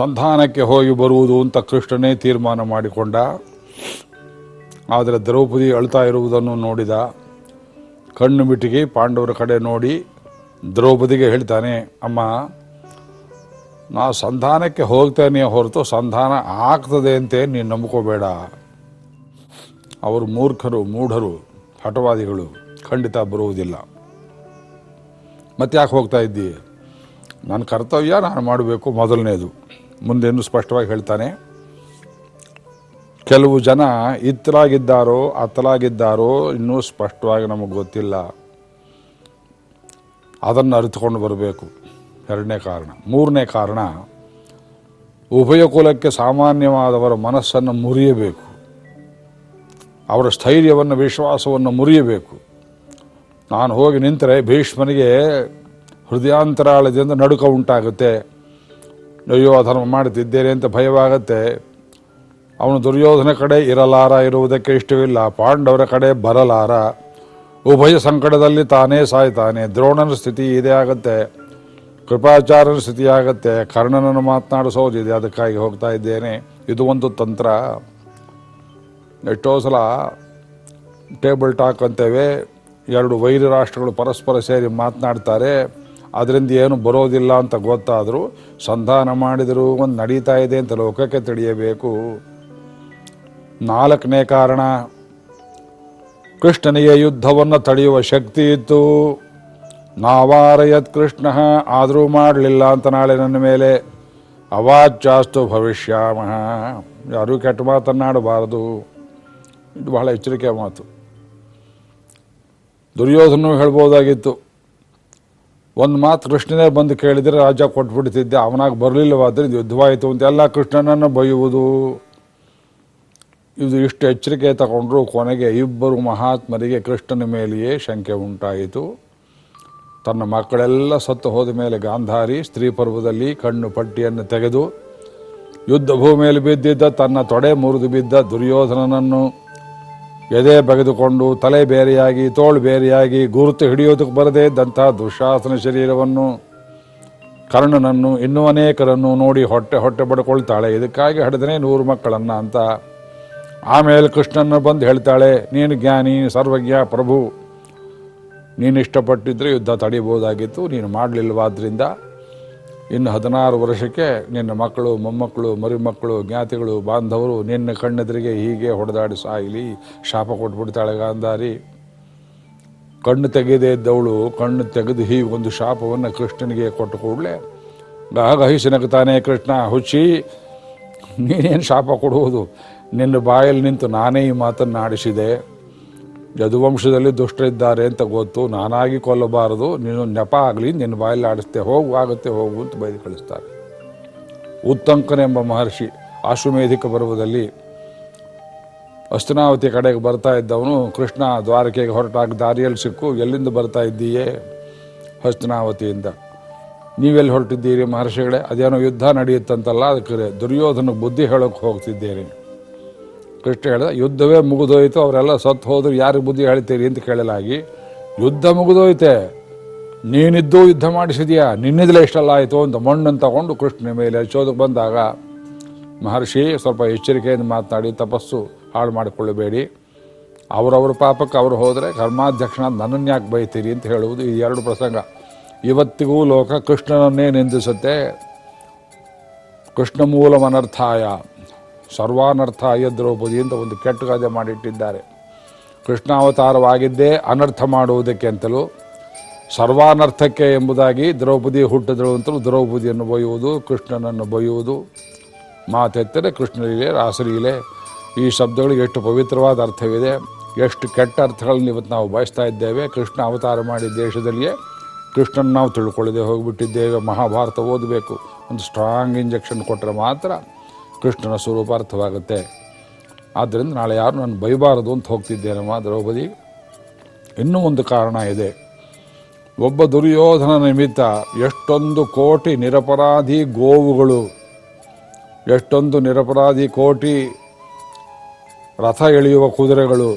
ಸಂಧಾನಕ್ಕೆ ಹೋಗಿ ಬರುವುದು ಅಂತ ಕೃಷ್ಣನೇ ತೀರ್ಮಾನ ಮಾಡಿಕೊಂಡ. ಆದರೆ ದ್ರೌಪದಿ ಅಳ್ತಾ ಇರುವುದನ್ನು ನೋಡಿದ. ಕಣ್ಣು ಬಿಟ್ಟಿಗೆ ಪಾಂಡವರ ಕಡೆ ನೋಡಿ ದ್ರೌಪದಿಗೆ ಹೇಳ್ತಾನೆ, ಅಮ್ಮ, ನಾ ಸಂಧಾನಕ್ಕೆ ಹೋಗ್ತೇನೆ ಹೊರತು ಸಂಧಾನ ಆಗ್ತದೆ ಅಂತ ನೀನು ನಂಬ್ಕೋಬೇಡ. ಅವರು ಮೂರ್ಖರು, ಮೂಢರು, ಹಠವಾದಿಗಳು, ಖಂಡಿತ ಬರುವುದಿಲ್ಲ. ಮತ್ತೆ ಯಾಕೆ ಹೋಗ್ತಾ ಇದ್ದೀ? ನನ್ನ ಕರ್ತವ್ಯ ನಾನು ಮಾಡಬೇಕು ಮೊದಲನೇದು. ಮುಂದೇನು ಸ್ಪಷ್ಟವಾಗಿ ಹೇಳ್ತಾನೆ. ಕೆಲವು ಜನ ಇತ್ತಲಾಗಿದ್ದಾರೋ ಅತ್ತಲಾಗಿದ್ದಾರೋ ಇನ್ನೂ ಸ್ಪಷ್ಟವಾಗಿ ನಮಗೆ ಗೊತ್ತಿಲ್ಲ. ಅದನ್ನು ಅರಿತುಕೊಂಡು ಬರಬೇಕು. ಎರಡನೇ ಕಾರಣ. ಮೂರನೇ ಕಾರಣ, ಉಭಯ ಕುಲಕ್ಕೆ ಸಾಮಾನ್ಯವಾದವರ ಮನಸ್ಸನ್ನು ಮುರಿಯಬೇಕು. ಅವರ ಸ್ಥೈರ್ಯವನ್ನು, ವಿಶ್ವಾಸವನ್ನು ಮುರಿಯಬೇಕು. ನಾನು ಹೋಗಿ ನಿಂತರೆ ಭೀಷ್ಮನಿಗೆ ಹೃದಯಾಂತರಾಳದಿಂದ ನಡುಕ ಉಂಟಾಗುತ್ತೆ. ಅಯ್ಯೋ ಅಧರ್ಮ ಮಾಡುತ್ತಿದ್ದೇನೆ ಅಂತ ಭಯವಾಗತ್ತೆ. ಅವನು ದುರ್ಯೋಧನ ಕಡೆ ಇರಲಾರ ಇರುವುದಕ್ಕೆ ಇಷ್ಟವಿಲ್ಲ. ಪಾಂಡವರ ಕಡೆ ಬರಲಾರ. ಉಭಯ ಸಂಕಟದಲ್ಲಿ ತಾನೇ ಸಾಯ್ತಾನೆ. ದ್ರೋಣನ ಸ್ಥಿತಿ ಇದೇ ಆಗತ್ತೆ. ಕೃಪಾಚಾರ್ಯನ ಸ್ಥಿತಿ ಆಗತ್ತೆ. ಕರ್ಣನನ್ನು ಮಾತನಾಡಿಸೋದಿದೆ. ಅದಕ್ಕಾಗಿ ಹೋಗ್ತಾ ಇದ್ದೇನೆ. ಇದು ಒಂದು ತಂತ್ರ. ಎಷ್ಟೋ ಸಲ ಟೇಬಲ್ ಟಾಕ್ ಅಂತೇವೆ. ಎರಡು ವೈರಿ ರಾಷ್ಟ್ರಗಳು ಪರಸ್ಪರ ಸೇರಿ ಮಾತನಾಡ್ತಾರೆ. ಅದರಿಂದ ಏನು ಬರೋದಿಲ್ಲ ಅಂತ ಗೊತ್ತಾದರೂ ಸಂಧಾನ ಮಾಡಿದರೂ ಒಂದು ನಡೀತಾ ಇದೆ ಅಂತ ಲೋಕಕ್ಕೆ ತಿಳಿಯಬೇಕು. ನಾಲ್ಕನೇ ಕಾರಣ, ಕೃಷ್ಣನಿಗೆ ಯುದ್ಧವನ್ನು ತಡೆಯುವ ಶಕ್ತಿ ಇತ್ತು. ನಾವಾರಯತ್ ಕೃಷ್ಣ, ಆದರೂ ಮಾಡಲಿಲ್ಲ ಅಂತ ನಾಳೆ ನನ್ನ ಮೇಲೆ. ಅವಾಚ್ಯಾಸ್ತು ಭವಿಷ್ಯಾಮಹ ಯಾರೂ ಕೆಟ್ಟ ಮಾತನ್ನಾಡಬಾರದು ಇದು ಬಹಳ ಎಚ್ಚರಿಕೆಯ ಮಾತು. ದುರ್ಯೋಧನೂ ಹೇಳ್ಬೋದಾಗಿತ್ತು. ಒಂದು ಮಾತು ಕೃಷ್ಣನೇ ಬಂದು ಕೇಳಿದರೆ ರಾಜ ಕೊಟ್ಬಿಡ್ತಿದ್ದೆ, ಅವನಾಗ ಬರಲಿಲ್ಲವಾದ್ರಿಂದ ಯುದ್ಧವಾಯಿತು ಅಂತ ಎಲ್ಲ ಕೃಷ್ಣನನ್ನು ಬೈಯುವುದು. ಇದು ಇಷ್ಟು ಎಚ್ಚರಿಕೆ ತಗೊಂಡ್ರು ಕೊನೆಗೆ ಇಬ್ಬರು ಮಹಾತ್ಮರಿಗೆ ಕೃಷ್ಣನ ಮೇಲೆಯೇ ಶಂಕೆ ಉಂಟಾಯಿತು. ತನ್ನ ಮಕ್ಕಳೆಲ್ಲ ಸತ್ತು ಹೋದ ಮೇಲೆ ಗಾಂಧಾರಿ ಸ್ತ್ರೀ ಪರ್ವದಲ್ಲಿ ಕಣ್ಣು ಪಟ್ಟಿಯನ್ನು ತೆಗೆದು ಯುದ್ಧ ಭೂಮಿಯಲ್ಲಿ ಬಿದ್ದಿದ್ದ ತನ್ನ ತೊಡೆ ಮುರಿದು ಬಿದ್ದ ದುರ್ಯೋಧನನನ್ನು ಎದೆ ಬಗೆದುಕೊಂಡು ತಲೆ ಬೇರೆಯಾಗಿ, ತೋಳು ಬೇರೆಯಾಗಿ ಗುರುತು ಹಿಡಿಯೋದಕ್ಕೆ ಬರದೇ ಇದ್ದಂತಹ ದುಶಾಸನ ಶರೀರವನ್ನು ಕರ್ಣನನ್ನು ಇನ್ನೂ ಅನೇಕರನ್ನು ನೋಡಿ ಹೊಟ್ಟೆ ಹೊಟ್ಟೆ ಬಡ್ಕೊಳ್ತಾಳೆ. ಇದಕ್ಕಾಗಿ ಹಡಿದನೇ ನೂರು ಮಕ್ಕಳನ್ನು ಅಂತ. ಆಮೇಲೆ ಕೃಷ್ಣನ ಬಂದು ಹೇಳ್ತಾಳೆ, ನೀನು ಜ್ಞಾನಿ, ಸರ್ವಜ್ಞ, ಪ್ರಭು. ನೀನು ಇಷ್ಟಪಟ್ಟಿದ್ರೆ ಯುದ್ಧ ತಡಿಬೋದಾಗಿತ್ತು, ನೀನು ಮಾಡಲಿಲ್ಲವಾದ್ರಿಂದ ಇನ್ನು ಹದಿನಾರು ವರ್ಷಕ್ಕೆ ನಿನ್ನ ಮಕ್ಕಳು, ಮೊಮ್ಮಕ್ಕಳು, ಮರಿಮಕ್ಕಳು, ಜ್ಞಾತಿಗಳು, ಬಾಂಧವರು ನಿನ್ನ ಕಣ್ಣೆದುರಿಗೆ ಹೀಗೆ ಹೊಡೆದಾಡಿ ಸಾಯಲಿ, ಶಾಪ ಕೊಟ್ಬಿಡ್ತಾಳೆ ಗಾಂಧಾರಿ. ಕಣ್ಣು ತೆಗೆದೇ ಇದ್ದವಳು, ಕಣ್ಣು ತೆಗೆದು ಹೀಗೆ ಒಂದು ಶಾಪವನ್ನು ಕೃಷ್ಣನಿಗೆ ಕೊಟ್ಟು ಕೂಡಲೇ ತಾನೇ ಕೃಷ್ಣ, ಹುಚ್ಚಿ, ನೀನೇನು ಶಾಪ ಕೊಡುವುದು? ನಿನ್ನ ಬಾಯಲ್ಲಿ ನಿಂತು ನಾನೇ ಈ ಮಾತನ್ನು ಆಡಿಸಿದೆ ಯದುವಂಶದಲ್ಲಿ ದುಷ್ಟರಿದ್ದಾರೆ ಅಂತ ಗೊತ್ತು. ನಾನಾಗಿ ಕೊಲ್ಲಬಾರದು. ನೀನು ನೆಪ ಆಗಲಿ, ನಿನ್ನ ಬಾಯಲ್ಲಿ ಆಡಿಸ್ತೆ ಹೋಗು, ಆಗುತ್ತೆ ಹೋಗು ಅಂತ ಬೈದು ಕಳಿಸ್ತಾರೆ. ಉತ್ತಂಕನೆಂಬ ಮಹರ್ಷಿ ಆಶ್ವಮೇಧಿಕ ಪರ್ವದಲ್ಲಿ ಅಸ್ತನಾವತಿ ಕಡೆಗೆ ಬರ್ತಾ ಇದ್ದವನು, ಕೃಷ್ಣ ದ್ವಾರಕೆಗೆ ಹೊರಟಾಗ ದಾರಿಯಲ್ಲಿ ಸಿಕ್ಕು, ಎಲ್ಲಿಂದ ಬರ್ತಾ ಇದ್ದೀಯೇ? ಹಸ್ತನಾವತಿಯಿಂದ ನೀವೆಲ್ಲಿ ಹೊರಟಿದ್ದೀರಿ ಮಹರ್ಷಿಗಳೇ? ಅದೇನೋ ಯುದ್ಧ ನಡೆಯುತ್ತಂತಲ್ಲ, ಅದಕ್ಕೆ ದುರ್ಯೋಧನ ಬುದ್ಧಿ ಹೇಳೋಕೆ ಹೋಗ್ತಿದ್ದೇನೆ. ಕೃಷ್ಣ ಹೇಳಿದ, ಯುದ್ಧವೇ ಮುಗಿದೋಯ್ತು, ಅವರೆಲ್ಲ ಸತ್ತು ಹೋದ್ರು, ಯಾರಿಗೆ ಬುದ್ಧಿ ಹೇಳ್ತೀರಿ? ಅಂತ ಕೇಳಲಾಗಿ, ಯುದ್ಧ ಮುಗಿದೋಯ್ತೆ. ನೀನಿದ್ದು ಯುದ್ಧ ಮಾಡಿಸಿದ್ಯಾ? ನಿನ್ನಿದಲೇ ಇಷ್ಟಲ್ಲ ಆಯಿತು? ಅಂತ ಮಣ್ಣನ್ನು ತಗೊಂಡು ಕೃಷ್ಣನ ಮೇಲೆ ಹಚ್ಚೋದಕ್ಕೆ ಬಂದಾಗ, ಮಹರ್ಷಿ ಸ್ವಲ್ಪ ಎಚ್ಚರಿಕೆಯಿಂದ ಮಾತನಾಡಿ, ತಪಸ್ಸು ಹಾಳು ಮಾಡಿಕೊಳ್ಳಬೇಡಿ. ಅವರವ್ರ ಪಾಪಕ್ಕೆ ಅವರು ಹೋದರೆ ಕರ್ಮಾಧ್ಯಕ್ಷನ ನನ್ನನ್ನು ಯಾಕೆ ಬೈತೀರಿ? ಅಂತ ಹೇಳುವುದು ಈ ಎರಡು ಪ್ರಸಂಗ. ಇವತ್ತಿಗೂ ಲೋಕ ಕೃಷ್ಣನನ್ನೇ ನಿಂದಿಸುತ್ತೆ. ಕೃಷ್ಣ ಮೂಲಂ ಅನರ್ಥಾಯ ಅಯ್ಯದ್ರೌಪದಿ ದ್ರೌಪದಿ ಅಂತ ಒಂದು ಕೆಟ್ಟ ಗಾದೆ ಮಾಡಿಟ್ಟಿದ್ದಾರೆ. ಕೃಷ್ಣಾವತಾರವಾಗಿದ್ದೇ ಅನರ್ಥ ಮಾಡುವುದಕ್ಕೆ ಅಂತಲೂ, ಸರ್ವಾನರ್ಥಕ್ಕೆ ಎಂಬುದಾಗಿ ದ್ರೌಪದಿ ಹುಟ್ಟಿದಳು ಅಂತಲೂ ದ್ರೌಪದಿಯನ್ನು ಬೊಯ್ಯುವುದು, ಕೃಷ್ಣನನ್ನು ಬೊಯ್ಯುವುದು. ಮಾತೆತ್ತರೆ ಕೃಷ್ಣಲೀಲೆ, ರಾಸಲೀಲೆ, ಈ ಶಬ್ದಗಳಿಗೆ ಎಷ್ಟು ಪವಿತ್ರವಾದ ಅರ್ಥವಿದೆ. ಎಷ್ಟು ಕೆಟ್ಟ ಅರ್ಥಗಳನ್ನು ಇವತ್ತು ನಾವು ಬಯಸ್ತಾ ಇದ್ದೇವೆ. ಕೃಷ್ಣ ಅವತಾರ ಮಾಡಿ ದೇಶದಲ್ಲಿಯೇ ಕೃಷ್ಣನ ನಾವು ತಿಳ್ಕೊಳ್ಳದೆ ಹೋಗಿಬಿಟ್ಟಿದ್ದೇವೆ. ಮಹಾಭಾರತ ಓದಬೇಕು. ಒಂದು ಸ್ಟ್ರಾಂಗ್ ಇಂಜೆಕ್ಷನ್ ಕೊಟ್ಟರೆ ಮಾತ್ರ ಕೃಷ್ಣನ ಸ್ವರೂಪ ಅರ್ಥವಾಗುತ್ತೆ ಆದ್ದರಿಂದ ನಾಳೆ ಯಾರು ನಾನು ಬೈಬಾರದು ಅಂತ ಹೋಗ್ತಿದ್ದೇನಮ್ಮ ದ್ರೌಪದಿ. ಇನ್ನೂ ಒಂದು ಕಾರಣ ಇದೆ. ಒಬ್ಬ ದುರ್ಯೋಧನ ನಿಮಿತ್ತ ಎಷ್ಟೊಂದು ಕೋಟಿ ನಿರಪರಾಧಿ ಗೋವುಗಳು, ಎಷ್ಟೊಂದು ನಿರಪರಾಧಿ ಕೋಟಿ ರಥ ಎಳೆಯುವ ಕುದುರೆಗಳು,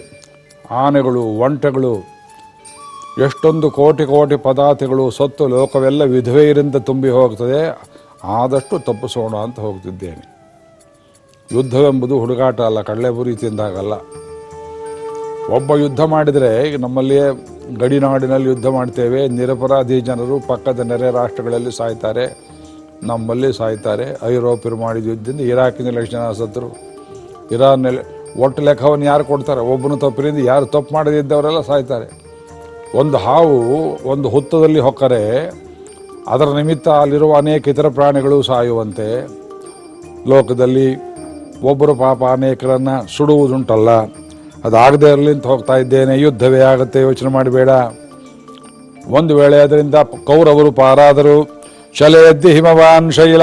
ಆನೆಗಳು, ಒಂಟೆಗಳು, ಎಷ್ಟೊಂದು ಕೋಟಿ ಕೋಟಿ ಪದಾರ್ಥಗಳು, ಸತ್ತು, ಲೋಕವೆಲ್ಲ ವಿಧವೆಯರಿಂದ ತುಂಬಿ ಹೋಗ್ತದೆ. ಆದಷ್ಟು ತಪ್ಪಿಸೋಣ ಅಂತ ಹೋಗ್ತಿದ್ದೇನೆ. ಯುದ್ಧವೆಂಬುದು ಹುಡುಗಾಟ ಅಲ್ಲ ಕಡಲೆಪುರಿ ತಿಂದಾಗಲ್ಲ. ಒಬ್ಬ ಯುದ್ಧ ಮಾಡಿದರೆ ನಮ್ಮಲ್ಲಿಯೇ ಗಡಿನಾಡಿನಲ್ಲಿ ಯುದ್ಧ ಮಾಡ್ತೇವೆ. ನಿರಪರಾಧಿ ಜನರು ಪಕ್ಕದ ನೆರೆ ರಾಷ್ಟ್ರಗಳಲ್ಲಿ ಸಾಯ್ತಾರೆ, ನಮ್ಮಲ್ಲಿ ಸಾಯ್ತಾರೆ. ಐರೋಪ್ಯರು ಮಾಡಿದ ಯುದ್ಧದಿಂದ ಇರಾಕಿನಲ್ಲಿ ಎಷ್ಟು ಜನ ಸತ್ರು ಇರಾನ್ನಲ್ಲಿ ಒಟ್ಟು ಲೆಕ್ಕವನ್ನು ಯಾರು ಕೊಡ್ತಾರೆ? ಒಬ್ಬನ ತಪ್ಪಿನಿಂದ ಯಾರು ತಪ್ಪು ಮಾಡದಿದ್ದವರೆಲ್ಲ ಸಾಯ್ತಾರೆ. ಒಂದು ಹಾವು ಒಂದು ಹುತ್ತದಲ್ಲಿ ಹೊಕ್ಕರೆ, ಅದರ ನಿಮಿತ್ತ ಅಲ್ಲಿರುವ ಅನೇಕ ಇತರ ಪ್ರಾಣಿಗಳು ಸಾಯುವಂತೆ. ಲೋಕದಲ್ಲಿ ಒಬ್ಬರು ಪಾಪ ಅನೇಕರನ್ನು ಸುಡುವುದುಂಟಲ್ಲ. ಅದಾಗದೇ ಇರಲಿ ಅಂತ ಹೋಗ್ತಾ ಇದ್ದೇನೆ. ಯುದ್ಧವೇ ಆಗುತ್ತೆ, ಯೋಚನೆ ಮಾಡಬೇಡ. ಒಂದು ವೇಳೆ ಅದರಿಂದ ಕೌರವರು ಪಾರಾದರು. ಶಲೆಯದ್ದಿ ಹಿಮವಾನ್ ಶೈಲ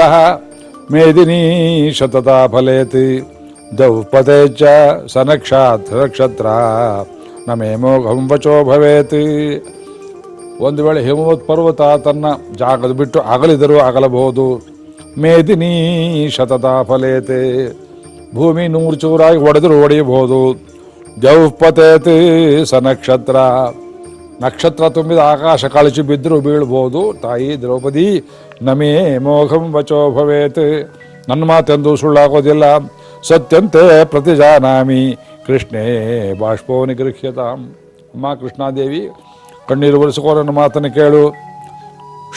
ಮೇದಿನೀ ಶತತ ಫಲೇತಿ. ದೌಪತೆ ಚ ಸನಕ್ಷಾತ್ ನಕ್ಷತ್ರ ನಮೇಮೋ ಮೋಘಂ ವಚೋ ಭವೇತಿ. ಒಂದು ವೇಳೆ ಹಿಮವತ್ ಪರ್ವತ ತನ್ನ ಜಾಗದ ಬಿಟ್ಟು ಅಗಲಿದರೂ ಅಗಲಬಹುದು. ಮೇದಿನಿ ಶತತ ಫಲೇತೆ. ಭೂಮಿ ನೂರು ಚೂರಾಗಿ ಒಡೆದರೂ ಹೊಡೆಯಬಹುದು ಜೌಪತೇತಿ ಸ ನಕ್ಷತ್ರ. ನಕ್ಷತ್ರ ತುಂಬಿದ ಆಕಾಶ ಕಳಚಿ ಬಿದ್ದರೂ ಬೀಳ್ಬೋದು ತಾಯಿ ದ್ರೌಪದಿ, ನಮೇ ಮೋಘಂ ವಚೋ ಭವೇತ್. ನನ್ನ ಮಾತೆಂದು ಸುಳ್ಳಾಗೋದಿಲ್ಲ. ಸತ್ಯಂತೆ ಪ್ರತಿಜಾನಾಮಿ ಕೃಷ್ಣೇ ಬಾಷ್ಪೋನಿ ಗೃಹ್ಯತಾಂ ಅಮ್ಮ ಕೃಷ್ಣಾದೇವಿ, ಕಣ್ಣೀರು ಒರೆಸಿಕೋ ನನ್ನ ಮಾತನ್ನು ಕೇಳು.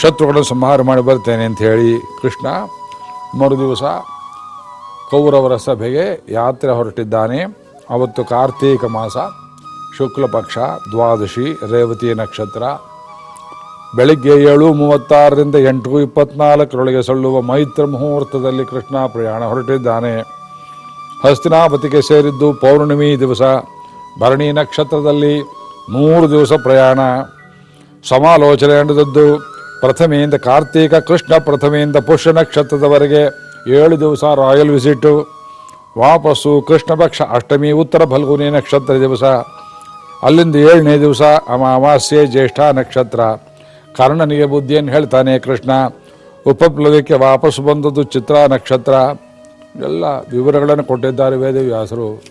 ಶತ್ರುಗಳನ್ನು ಸಂಹಾರ ಮಾಡಿ ಬರ್ತೇನೆ ಅಂತ ಹೇಳಿ ಕೃಷ್ಣ ಮರು ದಿವಸ ಕೌರವರ ಸಭೆಗೆ ಯಾತ್ರೆ ಹೊರಟಿದ್ದಾನೆ. ಅವತ್ತು ಕಾರ್ತೀಕ ಮಾಸ, ಶುಕ್ಲ ಪಕ್ಷ, ದ್ವಾದಶಿ, ರೇವತಿ ನಕ್ಷತ್ರ. ಬೆಳಿಗ್ಗೆ ಏಳು ಮೂವತ್ತಾರರಿಂದ ಎಂಟು ಇಪ್ಪತ್ನಾಲ್ಕರೊಳಗೆ ಸಲ್ಲುವ ಮೈತ್ರ ಮುಹೂರ್ತದಲ್ಲಿ ಕೃಷ್ಣ ಪ್ರಯಾಣ ಹೊರಟಿದ್ದಾನೆ. ಹಸ್ತಿನಾಪತಿಗೆ ಸೇರಿದ್ದು ಪೌರ್ಣಿಮಿ ದಿವಸ, ಭರಣಿ ನಕ್ಷತ್ರದಲ್ಲಿ ಮೂರು ದಿವಸ ಪ್ರಯಾಣ. ಸಮಾಲೋಚನೆ ನಡೆದದ್ದು ಪ್ರಥಮೆಯಿಂದ ಕಾರ್ತೀಕ, ಕೃಷ್ಣ ಪ್ರಥಮೆಯಿಂದ ಪುಷ್ಯ ನಕ್ಷತ್ರದವರೆಗೆ ಏಳು ದಿವಸ ರಾಯಲ್ ವಿಸಿಟು. ವಾಪಸ್ಸು ಕೃಷ್ಣ ಪಕ್ಷ ಅಷ್ಟಮಿ, ಉತ್ತರ ಫಲ್ಗುನಿ ನಕ್ಷತ್ರ ದಿವಸ. ಅಲ್ಲಿಂದ ಏಳನೇ ದಿವಸ ಅಮಾವಾಸ್ಯೆ ಜ್ಯೇಷ್ಠ ನಕ್ಷತ್ರ. ಕರ್ಣನಿಗೆ ಬುದ್ಧಿಯನ್ನು ಹೇಳ್ತಾನೆ ಕೃಷ್ಣ ಉಪಪ್ಲವಕ್ಕೆ ವಾಪಸ್ಸು ಬಂದದ್ದು ಚಿತ್ರ ನಕ್ಷತ್ರ. ಎಲ್ಲ ವಿವರಗಳನ್ನು ಕೊಟ್ಟಿದ್ದಾರೆ ವೇದವ್ಯಾಸರು.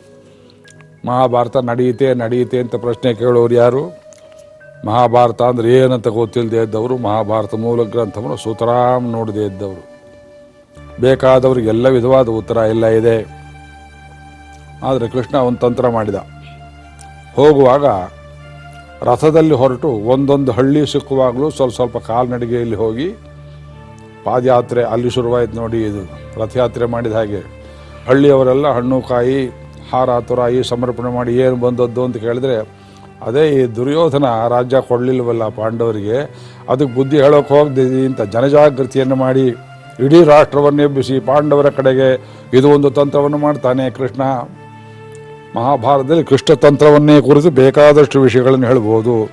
ಮಹಾಭಾರತ ನಡೆಯುತ್ತೆ ನಡೆಯುತ್ತೆ ಅಂತ ಪ್ರಶ್ನೆ ಕೇಳೋರು ಯಾರು? ಮಹಾಭಾರತ ಅಂದ್ರೆ ಏನಂತ ಗೊತ್ತಿಲ್ಲದೆ ಇದ್ದವರು, ಮಹಾಭಾರತ ಮೂಲ ಗ್ರಂಥವನ್ನು ಸುತರಾಮ್ ನೋಡದೇ ಇದ್ದವರು. ಬೇಕಾದವ್ರಿಗೆ ಎಲ್ಲ ವಿಧವಾದ ಉತ್ತರ ಎಲ್ಲ ಇದೆ. ಆದರೆ ಕೃಷ್ಣ ಒಂದು ತಂತ್ರ ಮಾಡಿದ. ಹೋಗುವಾಗ ರಥದಲ್ಲಿ ಹೊರಟು ಒಂದೊಂದು ಹಳ್ಳಿ ಸಿಕ್ಕುವಾಗಲೂ ಸ್ವಲ್ಪ ಸ್ವಲ್ಪ ಕಾಲ್ನಡಿಗೆಯಲ್ಲಿ ಹೋಗಿ ಪಾದಯಾತ್ರೆ ಅಲ್ಲಿ ಶುರುವಾಯಿತು ನೋಡಿ ಇದು, ರಥಯಾತ್ರೆ ಮಾಡಿದ ಹಾಗೆ. ಹಳ್ಳಿಯವರೆಲ್ಲ ಹಣ್ಣು ಕಾಯಿ, ಹಾರ ತುರಾಯಿ ಸಮರ್ಪಣೆ ಮಾಡಿ ಏನು ಬಂದದ್ದು ಅಂತ ಕೇಳಿದ್ರೆ, ಅದೇ ಈ ದುರ್ಯೋಧನ ರಾಜ್ಯ ಕೊಡಲಿಲ್ವಲ್ಲ ಪಾಂಡವರಿಗೆ, ಅದಕ್ಕೆ ಬುದ್ಧಿ ಹೇಳೋಕೆ ಹೋಗ್ದಿದ್ದೀನಿ ಅಂತ ಜನಜಾಗೃತಿಯನ್ನು ಮಾಡಿ ಇಡೀ ರಾಷ್ಟ್ರವನ್ನು ಎಬ್ಬಿಸಿ ಪಾಂಡವರ ಕಡೆಗೆ ಇದು ಒಂದು ತಂತ್ರವನ್ನು ಮಾಡ್ತಾನೆ ಕೃಷ್ಣ. ಮಹಾಭಾರತದಲ್ಲಿ ಕೃಷ್ಣ ತಂತ್ರವನ್ನೇ ಕುರಿತು ಬೇಕಾದಷ್ಟು ವಿಷಯಗಳನ್ನು ಹೇಳ್ಬೋದು.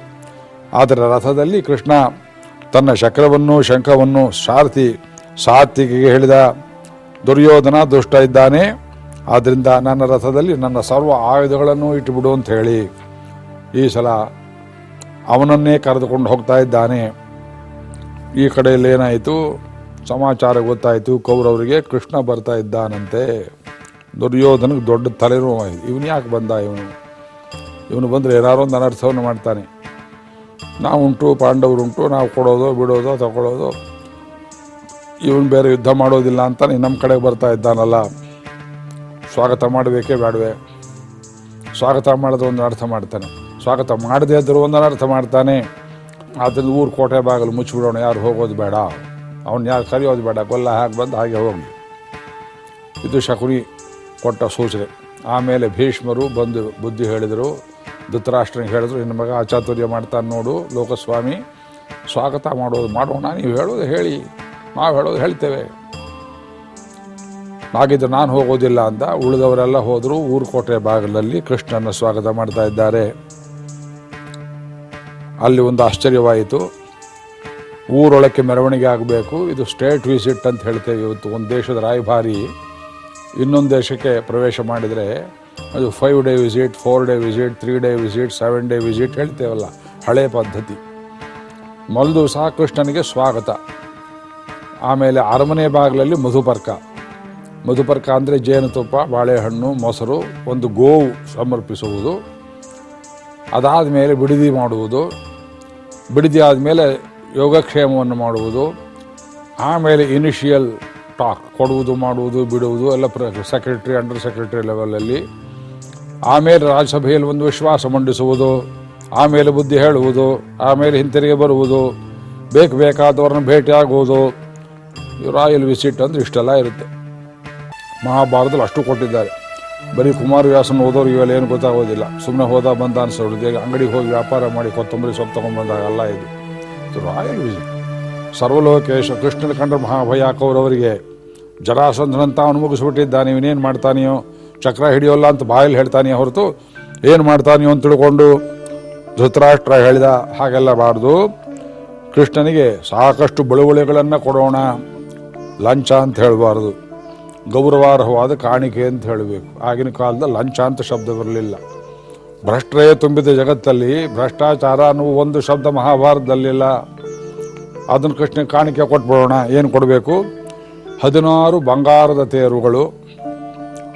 ಆದರೆ ರಥದಲ್ಲಿ ಕೃಷ್ಣ ತನ್ನ ಶಕ್ರವನ್ನು ಶಂಖವನ್ನು ಸಾರಥಿ, ಸಾತ್ವಿಕೆಗೆ ಹೇಳಿದ, ದುರ್ಯೋಧನ ದುಷ್ಟ ಇದ್ದಾನೆ ಆದ್ದರಿಂದ ನನ್ನ ರಥದಲ್ಲಿ ನನ್ನ ಸರ್ವ ಆಯುಧಗಳನ್ನು ಇಟ್ಟುಬಿಡು ಅಂತ ಹೇಳಿ. ಈ ಸಲ ಅವನನ್ನೇ ಕರೆದುಕೊಂಡು ಹೋಗ್ತಾ ಇದ್ದಾನೆ. ಈ ಕಡೆಯಲ್ಲಿ ಏನಾಯಿತು? ಸಮಾಚಾರ ಗೊತ್ತಾಯಿತು, ಕೌರವರಿಗೆ ಕೃಷ್ಣ ಬರ್ತಾ ಇದ್ದಾನಂತೆ. ದುರ್ಯೋಧನಿಗೆ ದೊಡ್ಡ ತಲೆನೋವಾಯಿತು ಇವನು ಯಾಕೆ ಬಂದ ಇವನು? ಇವನು ಬಂದರೆ ಯಾರೋ ಒಂದು ಅನರ್ಥವನ್ನು ಮಾಡ್ತಾನೆ. ನಾವುಂಟು, ಪಾಂಡವರುಂಟು, ನಾವು ಕೊಡೋದು, ಬಿಡೋದು, ತಗೊಳ್ಳೋದು. ಇವನು ಬೇರೆ ಯುದ್ಧ ಮಾಡೋದಿಲ್ಲ ಅಂತ ನಮ್ಮ ಕಡೆಗೆ ಬರ್ತಾ ಇದ್ದಾನಲ್ಲ. ಸ್ವಾಗತ ಮಾಡಬೇಕೇ ಬೇಡವೆ ಸ್ವಾಗತ ಮಾಡೋದು ಒಂದು ಅರ್ಥ ಮಾಡ್ತಾನೆ. ಸ್ವಾಗತ ಮಾಡದೇ ಇದ್ದರೂ ಒಂದು ಅನರ್ಥ ಮಾಡ್ತಾನೆ. ಆದ್ದರಿಂದ ಊರು ಕೋಟೆ ಬಾಗಿಲು ಮುಚ್ಚಿಬಿಡೋಣ, ಯಾರು ಹೋಗೋದು ಬೇಡ. ಅವನು ಯಾರು ಕರೆಯೋದು ಬೇಡ, ಕೊಲ್ಲ ಹಾಕಿ ಬಂದು ಹಾಗೆ ಹೋಗಲಿ ಇದು ಶಕುನಿ ಕೊಟ್ಟ ಸೂಚನೆ. ಆಮೇಲೆ ಭೀಷ್ಮರು ಬಂದು ಬುದ್ಧಿ ಹೇಳಿದರು ಧೃತರಾಷ್ಟ್ರನಿಗೆ ಹೇಳಿದ್ರು, ನಿನ್ನ ಮಗ ಅಚಾತುರ್ಯ ಮಾಡ್ತಾನೆ ನೋಡು, ಲೋಕಸ್ವಾಮಿ, ಸ್ವಾಗತ ಮಾಡೋದು ಮಾಡೋಣ, ನೀವು ಹೇಳೋದು ಹೇಳಿ, ನಾವು ಹೇಳೋದು ಹೇಳ್ತೇವೆ. ಹಾಗಿದ್ರೆ ನಾನು ಹೋಗೋದಿಲ್ಲ ಅಂತ ಉಳಿದವರೆಲ್ಲ ಹೋದರು ಊರುಕೋಟೆ ಭಾಗದಲ್ಲಿ ಕೃಷ್ಣನ ಸ್ವಾಗತ ಮಾಡ್ತಾ ಇದ್ದಾರೆ. ಅಲ್ಲಿ ಒಂದು ಆಶ್ಚರ್ಯವಾಯಿತು. ಊರೊಳಕ್ಕೆ ಮೆರವಣಿಗೆ ಆಗಬೇಕು. ಇದು ಸ್ಟೇಟ್ ವಿಸಿಟ್ ಅಂತ ಹೇಳ್ತೇವೆ ಇವತ್ತು. ಒಂದು ದೇಶದ ರಾಯಭಾರಿ ಇನ್ನೊಂದು ದೇಶಕ್ಕೆ ಪ್ರವೇಶ ಮಾಡಿದರೆ ಅದು five day visit four day visit three day visit seven day visit ಹೇಳ್ತೇವಲ್ಲ. ಹಳೆ ಪದ್ಧತಿ. ಮೊದಲು ಸಹ ಕೃಷ್ಣನಿಗೆ ಸ್ವಾಗತ. ಆಮೇಲೆ ಅರಮನೆ ಬಾಗಿಲಲ್ಲಿ ಮಧುಪರ್ಕ. ಮಧುಪರ್ಕ ಅಂದರೆ ಜೇನುತುಪ್ಪ, ಬಾಳೆಹಣ್ಣು, ಮೊಸರು, ಒಂದು ಗೋವು ಸಮರ್ಪಿಸುವುದು. ಅದಾದ ಮೇಲೆ ಬಿಡದಿ ಮಾಡುವುದು. ಬಿಡದಿ ಆದಮೇಲೆ ಯೋಗಕ್ಷೇಮವನ್ನು ಮಾಡುವುದು, ಆಮೇಲೆ ಇನಿಷಿಯಲ್ ಟಾಕ್ ಕೊಡುವುದು, ಮಾಡುವುದು, ಬಿಡುವುದು, ಎಲ್ಲ ಸೆಕ್ರೆಟರಿ ಅಂಡರ್ ಸೆಕ್ರೆಟರಿ ಲೆವೆಲಲ್ಲಿ ಆಮೇಲೆ ರಾಜ್ಯಸಭೆಯಲ್ಲಿ ಒಂದು ವಿಶ್ವಾಸ ಮಂಡಿಸುವುದು, ಆಮೇಲೆ ಬುದ್ಧಿ ಹೇಳುವುದು, ಆಮೇಲೆ ಹಿಂತಿರುಗಿ ಬರುವುದು, ಬೇಕು ಬೇಕಾದವ್ರನ್ನ ಭೇಟಿಯಾಗುವುದು. ರಾಯಲ್ ವಿಸಿಟ್ ಅಂದ್ರೆ ಇಷ್ಟೆಲ್ಲ ಇರುತ್ತೆ. ಮಹಾಭಾರತದಲ್ಲಿ ಅಷ್ಟು ಕೊಟ್ಟಿದ್ದಾರೆ. ಬರೀ ಕುಮಾರವ್ಯಾಸನ ಓದೋರು ಇವೆಲ್ಲ ಏನು ಗೊತ್ತಾಗೋದಿಲ್ಲ. ಸುಮ್ಮನೆ ಹೋದ ಬಂದ ಅನ್ಸೋದು. ಅಂಗಡಿಗೆ ಹೋಗಿ ವ್ಯಾಪಾರ ಮಾಡಿ ಕೊತ್ತಂಬರಿ ಸೊಪ್ಪು ತೊಗೊಂಡ್ಬಂದಾಗಲ್ಲ ಇದು. ರಾಯಲ್ ವಿಸಿಟ್ ಸರ್ವಲೋಕೇಶ ಕೃಷ್ಣನ ಕಂಡ್ರೆ ಮಹಾಭಯ ಕೌರವರಿಗೆ ಜರಾಸಂಧನಂತ ಅವನು ಮುಗಿಸ್ಬಿಟ್ಟಿದ್ದಾನೆ ಇವನೇನು ಮಾಡ್ತಾನೆಯೋ? ಚಕ್ರ ಹಿಡಿಯೋಲ್ಲ ಅಂತ ಬಾಯಲ್ಲಿ ಹೇಳ್ತಾನೆ ಹೊರತು ಏನು ಮಾಡ್ತಾನೆಯೋ ಅಂತ ತಿಳ್ಕೊಂಡು ಧೃತರಾಷ್ಟ್ರ ಹೇಳಿದ ಹಾಗೆಲ್ಲ ಬಾರ್ದು, ಕೃಷ್ಣನಿಗೆ ಸಾಕಷ್ಟು ಬಳುವಳಿಗಳನ್ನು ಕೊಡೋಣ, ಲಂಚ ಅಂತ ಹೇಳಬಾರ್ದು. ಗೌರವಾರ್ಹವಾದ ಕಾಣಿಕೆ ಅಂತ ಹೇಳಬೇಕು. ಆಗಿನ ಕಾಲದ ಲಂಚ ಅಂತ ಶಬ್ದ ಬರಲಿಲ್ಲ. ಭ್ರಷ್ಟರೇ ತುಂಬಿದ ಜಗತ್ತಲ್ಲಿ ಭ್ರಷ್ಟಾಚಾರ ಅನ್ನುವ ಒಂದು ಶಬ್ದ ಮಹಾಭಾರತದಲ್ಲಿಲ್ಲ. ಅದನ್ನು ಕೃಷ್ಣ ಕಾಣಿಕೆ ಕೊಟ್ಬಿಡೋಣ, ಏನು ಕೊಡಬೇಕು? ಹದಿನಾರು ಬಂಗಾರದ ತೇರುಗಳು,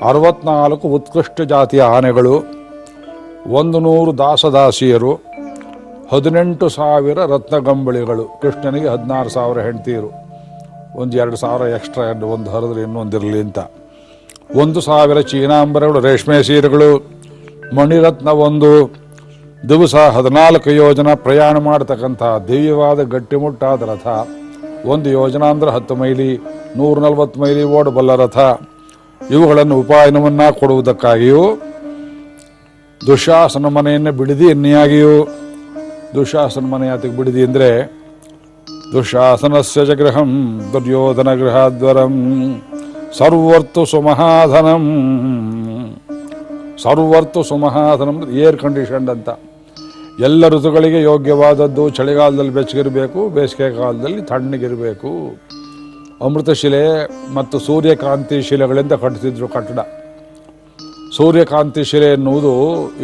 ಅರವತ್ನಾಲ್ಕು ಉತ್ಕೃಷ್ಟ ಜಾತಿಯ ಆನೆಗಳು, ಒಂದು ನೂರು ದಾಸದಾಸಿಯರು, ಹದಿನೆಂಟು ಸಾವಿರ ರತ್ನಗಂಬಳಿಗಳು, ಕೃಷ್ಣನಿಗೆ ಹದಿನಾರು ಸಾವಿರ ಹೆಂಡ್ತೀರು, ಒಂದು ಎರಡು ಸಾವಿರ ಎಕ್ಸ್ಟ್ರಾ ಎರಡು ಒಂದು ಹರಿದ್ರೆ ಇನ್ನೊಂದಿರಲಿ ಅಂತ. ಒಂದು ಸಾವಿರ ಚೀನಾಂಬರಗಳು, ರೇಷ್ಮೆ ಸೀರೆಗಳು ಮಣಿರತ್ನ ಒಂದು ದಿವಸ ಹದಿನಾಲ್ಕು ಯೋಜನ ಪ್ರಯಾಣ ಮಾಡತಕ್ಕಂಥ ದಿವ್ಯವಾದ ಗಟ್ಟಿಮುಟ್ಟಾದ ರಥ. ಒಂದು ಯೋಜನ ಅಂದ್ರೆ ಹತ್ತು ಮೈಲಿ, ನೂರ ನಲ್ವತ್ತು ಮೈಲಿ ಓಡಬಲ್ಲ ರಥ. ಇವುಗಳನ್ನು ಉಪಾಯನವನ್ನ ಕೊಡುವುದಕ್ಕಾಗಿಯೂ, ದುಶಾಸನ ಮನೆಯನ್ನು ಬಿಡಿದಿ ಎನ್ನೆಯಾಗಿಯೂ, ದುಶಾಸನ ಮನೆ ಯಾತಕ್ಕೆ ಬಿಡಿದಿ ಅಂದರೆ, ದುಶಾಸನಸ್ಯ ಗೃಹಂ ದುರ್ಯೋಧನ ಗೃಹಾದ್ವರಂ ಸರ್ವರ್ತು ಸುಮಹಾಧನಂ ಸರ್ವರ್ತು ಸುಮಹಾಸನ ಏರ್ ಕಂಡೀಷನ್ಡ್ ಅಂತ. ಎಲ್ಲ ಋತುಗಳಿಗೆ ಯೋಗ್ಯವಾದದ್ದು ಚಳಿಗಾಲದಲ್ಲಿ ಬೆಚ್ಚಗಿರಬೇಕು, ಬೇಸಿಗೆ ಕಾಲದಲ್ಲಿ ತಣ್ಣಗಿರಬೇಕು. ಅಮೃತಶಿಲೆ ಮತ್ತು ಸೂರ್ಯಕಾಂತಿ ಶಿಲೆಗಳಿಂದ ಕಟ್ಟುತ್ತಿದ್ರು ಕಟ್ಟಡ. ಸೂರ್ಯಕಾಂತಿ ಶಿಲೆ ಎನ್ನುವುದು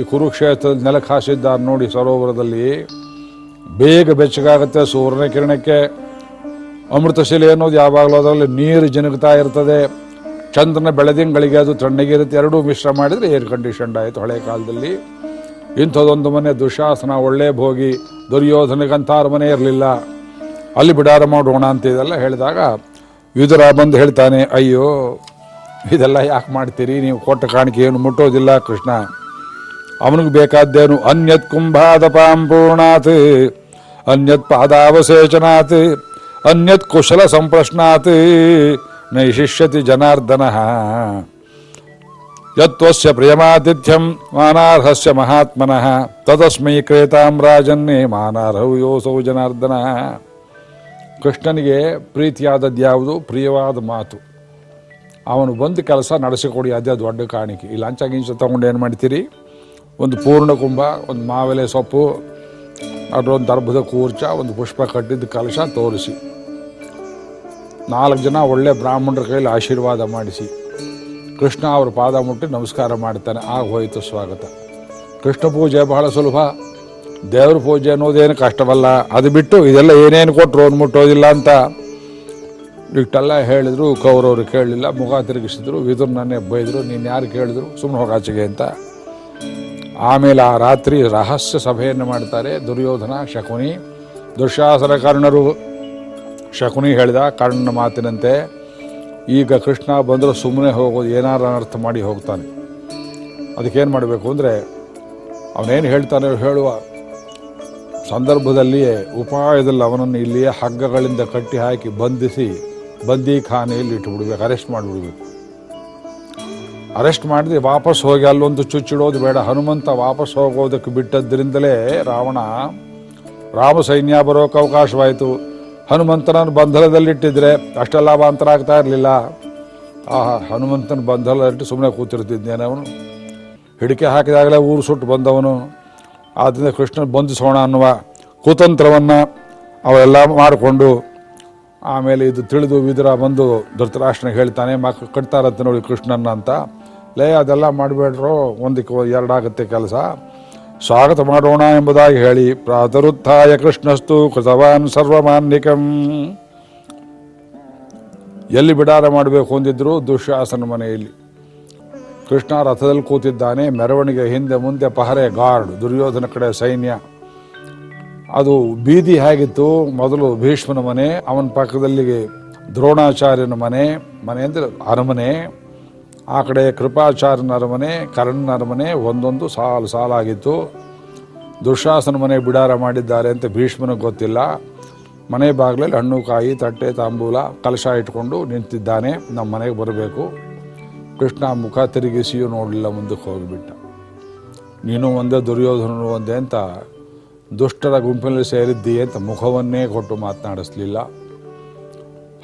ಈ ಕುರುಕ್ಷೇತ್ರದ ನೆಲಕ್ಕೆ ಹಾಸಿದ್ದಾರೆ ನೋಡಿ ಸರೋವರದಲ್ಲಿ. ಬೇಗ ಬೆಚ್ಚಗಾಗುತ್ತೆ, ಸೂರ್ಯನ ಕಿರಣಕ್ಕೆ. ಅಮೃತಶಿಲೆ ಅನ್ನೋದು ಯಾವಾಗಲೂ ಅದರಲ್ಲಿ ನೀರು ಜಿನುಗ್ತಾ ಇರ್ತದೆ. ಚಂದ್ರನ ಬೆಳದಿಂಗಳಿಗೆ ಅದು ತಣ್ಣಗಿರುತ್ತೆ ಎರಡೂ ಮಿಶ್ರ ಮಾಡಿದರೆ ಏರ್ ಕಂಡೀಷನ್ಡ್ ಆಯಿತು ಹಳೆ ಕಾಲದಲ್ಲಿ. ಇಂಥದೊಂದು ಮನೆ ದುಶಾಸನ, ಒಳ್ಳೆ ಭೋಗಿ ದುರ್ಯೋಧನಗಂತಾರ ಮನೆ ಇರಲಿಲ್ಲ. ಅಲ್ಲಿ ಬಿಡಾರ ಮಾಡೋಣ ಅಂತ ಇದೆಲ್ಲ ಹೇಳಿದಾಗ ಯುಧರ ಬಂದು ಹೇಳ್ತಾನೆ, ಅಯ್ಯೋ, ಇದೆಲ್ಲ ಯಾಕೆ ಮಾಡ್ತೀರಿ? ನೀವು ಕೊಟ್ಟ ಕಾಣಿಕೆ ಏನು ಮುಟ್ಟೋದಿಲ್ಲ ಕೃಷ್ಣ. ಅವನಿಗೆ ಬೇಕಾದ್ದೇನು ಅನ್ಯತ್ ಕುಂಭಾದಪಾಂ ಪೂರ್ಣಾತ್ ಅನ್ಯತ್ ಪಾದಾವಸೇಚನಾತ್ ಅನ್ಯತ್ ಕುಶಲ ಸಂಪ್ರಶ್ನಾತ್ ನೈಶಿಷ್ಯತಿ ಜನಾರ್ದನ. ಯತ್ವಸ್ಯ ಪ್ರಿಯಮಾತಿಥ್ಯಂ ಮಾನಾರ್ಹಸ್ಯ ಮಹಾತ್ಮನಃ. ತದಸ್ಮೈ ಕ್ರೇತಾಂ ರಾಜನ್ನೇ ಮಾನಾರ್ಹವು ಯೋಸೌ ಜನಾರ್ದನ. ಕೃಷ್ಣನಿಗೆ ಪ್ರೀತಿಯಾದದ್ದು ಯಾವುದು? ಪ್ರಿಯವಾದ ಮಾತು. ಅವನು ಬಂದು ಕೆಲಸ ನಡೆಸಿಕೊಡಿ, ಅದೇ ದೊಡ್ಡ ಕಾಣಿಕೆ. ಈ ಲಂಚ ಗಿಂಚ ತಗೊಂಡು ಏನು ಮಾಡ್ತೀರಿ? ಒಂದು ಪೂರ್ಣ ಕುಂಭ, ಒಂದು ಮಾವೆಲೆ ಸೊಪ್ಪು, ಅದರೊಂದು ದರ್ಭದ ಕೂರ್ಚ, ಒಂದು ಪುಷ್ಪ ಕಟ್ಟಿದ್ದ ಕಲಶ ತೋರಿಸಿ. ನಾಲ್ಕು ಜನ ಒಳ್ಳೆ ಬ್ರಾಹ್ಮಣರ ಕೈಯಲ್ಲಿ ಆಶೀರ್ವಾದ ಮಾಡಿಸಿ ಕೃಷ್ಣ ಅವ್ರ ಪಾದ ಮುಟ್ಟಿ ನಮಸ್ಕಾರ ಮಾಡ್ತಾನೆ. ಆಗ ಹೋಯಿತು ಸ್ವಾಗತ. ಕೃಷ್ಣ ಪೂಜೆ ಬಹಳ ಸುಲಭ. ದೇವ್ರ ಪೂಜೆ ಅನ್ನೋದೇನು ಕಷ್ಟವಲ್ಲ. ಅದು ಬಿಟ್ಟು ಇದೆಲ್ಲ ಏನೇನು ಕೊಟ್ಟರು ಅವ್ನು ಮುಟ್ಟೋದಿಲ್ಲ ಅಂತ ಇಷ್ಟೆಲ್ಲ ಹೇಳಿದ್ರು, ಕೌರವರು ಕೇಳಲಿಲ್ಲ. ಮುಖ ತಿರುಗಿಸಿದ್ರು, ವಿದುರ್ನನ್ನೇ ಬೈದರು, ನೀನು ಯಾರು ಕೇಳಿದ್ರು ಸುಮ್ಮನೆ ಹೋಗಾಚೆಗೆ ಅಂತ. ಆಮೇಲೆ ಆ ರಾತ್ರಿ ರಹಸ್ಯ ಸಭೆಯನ್ನು ಮಾಡ್ತಾರೆ ದುರ್ಯೋಧನ, ಶಕುನಿ, ದುಶಾಸನ ಕರ್ಣರು. ಶಕುನಿ ಹೇಳಿದ ಕರ್ಣನ ಮಾತಿನಂತೆ, ಈಗ ಕೃಷ್ಣ ಬಂದರೂ ಸುಮ್ಮನೆ ಹೋಗೋದು ಏನಾರು ಅನರ್ಥ ಮಾಡಿ ಹೋಗ್ತಾನೆ. ಅದಕ್ಕೇನು ಮಾಡಬೇಕು ಅಂದರೆ, ಅವನೇನು ಹೇಳ್ತಾನೆ ಹೇಳುವ ಸಂದರ್ಭದಲ್ಲಿಯೇ ಉಪಾಯದಲ್ಲಿ ಅವನನ್ನು ಇಲ್ಲಿಯೇ ಹಗ್ಗಗಳಿಂದ ಕಟ್ಟಿ ಹಾಕಿ ಬಂಧಿಸಿ ಬಂದಿಖಾನೆಯಲ್ಲಿ ಇಟ್ಟುಬಿಡ್ಬೇಕು, ಅರೆಸ್ಟ್ ಮಾಡಿಬಿಡ್ಬೇಕು. ಅರೆಸ್ಟ್ ಮಾಡಿದ್ರೆ ವಾಪಸ್ ಹೋಗಿ ಅಲ್ಲೊಂದು ಚುಚ್ಚಿಡೋದು ಬೇಡ. ಹನುಮಂತ ವಾಪಸ್ ಹೋಗೋದಕ್ಕೆ ಬಿಟ್ಟದ್ದರಿಂದಲೇ ರಾವಣ, ರಾಮ ಸೈನ್ಯ ಬರೋಕೆ ಅವಕಾಶವಾಯಿತು. ಹನುಮಂತನನ್ನು ಬಂಧನದಲ್ಲಿಟ್ಟಿದ್ರೆ ಅಷ್ಟೆಲ್ಲ ಲಾಭಾಂತರ ಆಗ್ತಾ ಇರಲಿಲ್ಲ. ಆ ಹನುಮಂತನ ಬಂಧನದಲ್ಲಿಟ್ಟು ಸುಮ್ಮನೆ ಕೂತಿರ್ತಿದ್ದೇನೆ ಅವನು ಹಿಡಿಕೆ ಹಾಕಿದಾಗಲೇ ಊರು ಸುಟ್ಟು ಬಂದವನು. ಆದ್ದರಿಂದ ಕೃಷ್ಣನ ಬಂಧಿಸೋಣ ಅನ್ನುವ ಕುತಂತ್ರವನ್ನು ಅವೆಲ್ಲ ಮಾಡಿಕೊಂಡು ಆಮೇಲೆ ಇದು ತಿಳಿದು ವಿದುರ ಬಂದು ಧೃತರಾಷ್ಟ್ರನಿಗೆ ಹೇಳ್ತಾನೆ ಮಕ್ ಕಟ್ತಾರತ್ತೆ ನೋಡಿ ಕೃಷ್ಣನ ಅಂತ. ಲೇ, ಅದೆಲ್ಲ ಮಾಡಬೇಡ್ರೋ, ಒಂದಕ್ಕೆ ಎರಡಾಗುತ್ತೆ ಕೆಲಸ. ಸ್ವಾಗತ ಮಾಡೋಣ ಎಂಬುದಾಗಿ ಹೇಳಿ ಪ್ರಾತರುತ್ಥಾಯ ಕೃಷ್ಣಸ್ತು ಕೃತವಾನ್ ಸರ್ವಮಾನ್ಯಕಂ ಎಲ್ಲಿ ಬಿಡಾರ ಮಾಡಬೇಕು ಅಂದಿದ್ರು ದುಶ್ಯಾಸನ ಮನೆಯಲ್ಲಿ. ಕೃಷ್ಣ ರಥದಲ್ಲಿ ಕೂತಿದ್ದಾನೆ, ಮೆರವಣಿಗೆ ಹಿಂದೆ ಮುಂದೆ ಪಹರೆ, ಗಾರ್ಡ್, ದುರ್ಯೋಧನ ಕಡೆ ಸೈನ್ಯ. ಅದು ಬೀದಿ ಹೇಗಿತ್ತು? ಮೊದಲು ಭೀಷ್ಮನ ಮನೆ, ಅವನ ಪಕ್ಕದಲ್ಲಿಗೆ ದ್ರೋಣಾಚಾರ್ಯನ ಮನೆ ಮನೆ ಅಂದರೆ ಅರಮನೆ ಆ ಕಡೆ ಕೃಪಾಚಾರ್ಯನ ಅರಮನೆ, ಕರ್ಣನ ಒಂದೊಂದು ಸಾಲು ಸಾಲಾಗಿತ್ತು. ದುಶಾಸನ ಮನೆ ಬಿಡಾರ ಮಾಡಿದ್ದಾರೆ ಅಂತ ಭೀಷ್ಮನಿಗೆ ಗೊತ್ತಿಲ್ಲ. ಮನೆ ಬಾಗಿಲಲ್ಲಿ ಹಣ್ಣು ಕಾಯಿ, ತಟ್ಟೆ, ತಾಂಬೂಲ, ಕಲಶ ಇಟ್ಕೊಂಡು ನಿಂತಿದ್ದಾನೆ. ನಮ್ಮ ಮನೆಗೆ ಬರಬೇಕು. ಕೃಷ್ಣ ಮುಖ ತಿರುಗಿಸಿಯೂ ನೋಡಲಿಲ್ಲ, ಮುಂದಕ್ಕೆ ಹೋಗಿಬಿಟ್ಟ. ನೀನು ಒಂದೇ ದುರ್ಯೋಧನನು ಒಂದೇ ಅಂತ ದುಷ್ಟರ ಗುಂಪಿನಲ್ಲಿ ಸೇರಿದ್ದೀಯ ಅಂತ ಮುಖವನ್ನೇ ಕೊಟ್ಟು ಮಾತನಾಡಿಸ್ಲಿಲ್ಲ.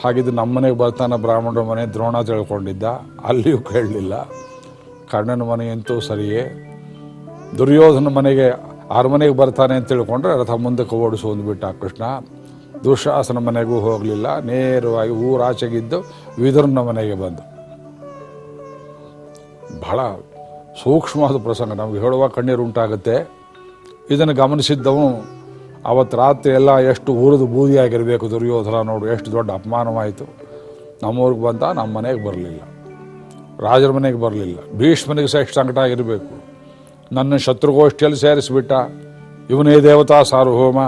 ಹಾಗಿದ್ದು ನಮ್ಮನೆಗೆ ಬರ್ತಾನೆ ಬ್ರಾಹ್ಮಣರ ಮನೆ ದ್ರೋಣ ತಿಳ್ಕೊಂಡಿದ್ದ. ಅಲ್ಲಿಯೂ ಕೇಳಲಿಲ್ಲ. ಕರ್ಣನ ಮನೆಯಂತೂ ಸರಿಯೇ. ದುರ್ಯೋಧನ ಮನೆಗೆ ಅರಮನೆಗೆ ಬರ್ತಾನೆ ಅಂತ ತಿಳ್ಕೊಂಡ್ರೆ ರಥ ಮುಂದಕ್ಕೆ ಓಡಿಸು ಅಂದ್ಬಿಟ್ಟ ಕೃಷ್ಣ. ದುಶಾಸನ ಮನೆಗೂ ಹೋಗಲಿಲ್ಲ. ನೇರವಾಗಿ ಊರಾಚೆಗಿದ್ದು ವಿದುರ್ನ ಮನೆಗೆ ಬಂದು. ಬಹಳ ಸೂಕ್ಷ್ಮವಾದ ಪ್ರಸಂಗ. ನಮಗೆ ಹೇಳುವ ಕಣ್ಣೀರು ಉಂಟಾಗುತ್ತೆ. ಇದನ್ನು ಗಮನಿಸಿದ್ದವನು ಅವತ್ತು ರಾತ್ರಿ ಎಲ್ಲ ಎಷ್ಟು ಉರಿದು ಬೂದಿಯಾಗಿರಬೇಕು ದುರ್ಯೋಧನ ನೋಡು, ಎಷ್ಟು ದೊಡ್ಡ ಅಪಮಾನವಾಯಿತು. ನಮ್ಮೂರಿಗೆ ಬಂತ ನಮ್ಮ ಮನೆಗೆ ಬರಲಿಲ್ಲ. ರಾಜರ ಮನೆಗೆ ಬರಲಿಲ್ಲ. ಭೀಷ್ಮನಿಗೆ ಸಹ ಎಷ್ಟು ಸಂಕಟ ಆಗಿರಬೇಕು. ನನ್ನ ಶತ್ರುಗೋಷ್ಠಿಯಲ್ಲಿ ಸೇರಿಸಿಬಿಟ್ಟ. ಇವನೇ ದೇವತಾ ಸಾರ್ವಭೌಮ.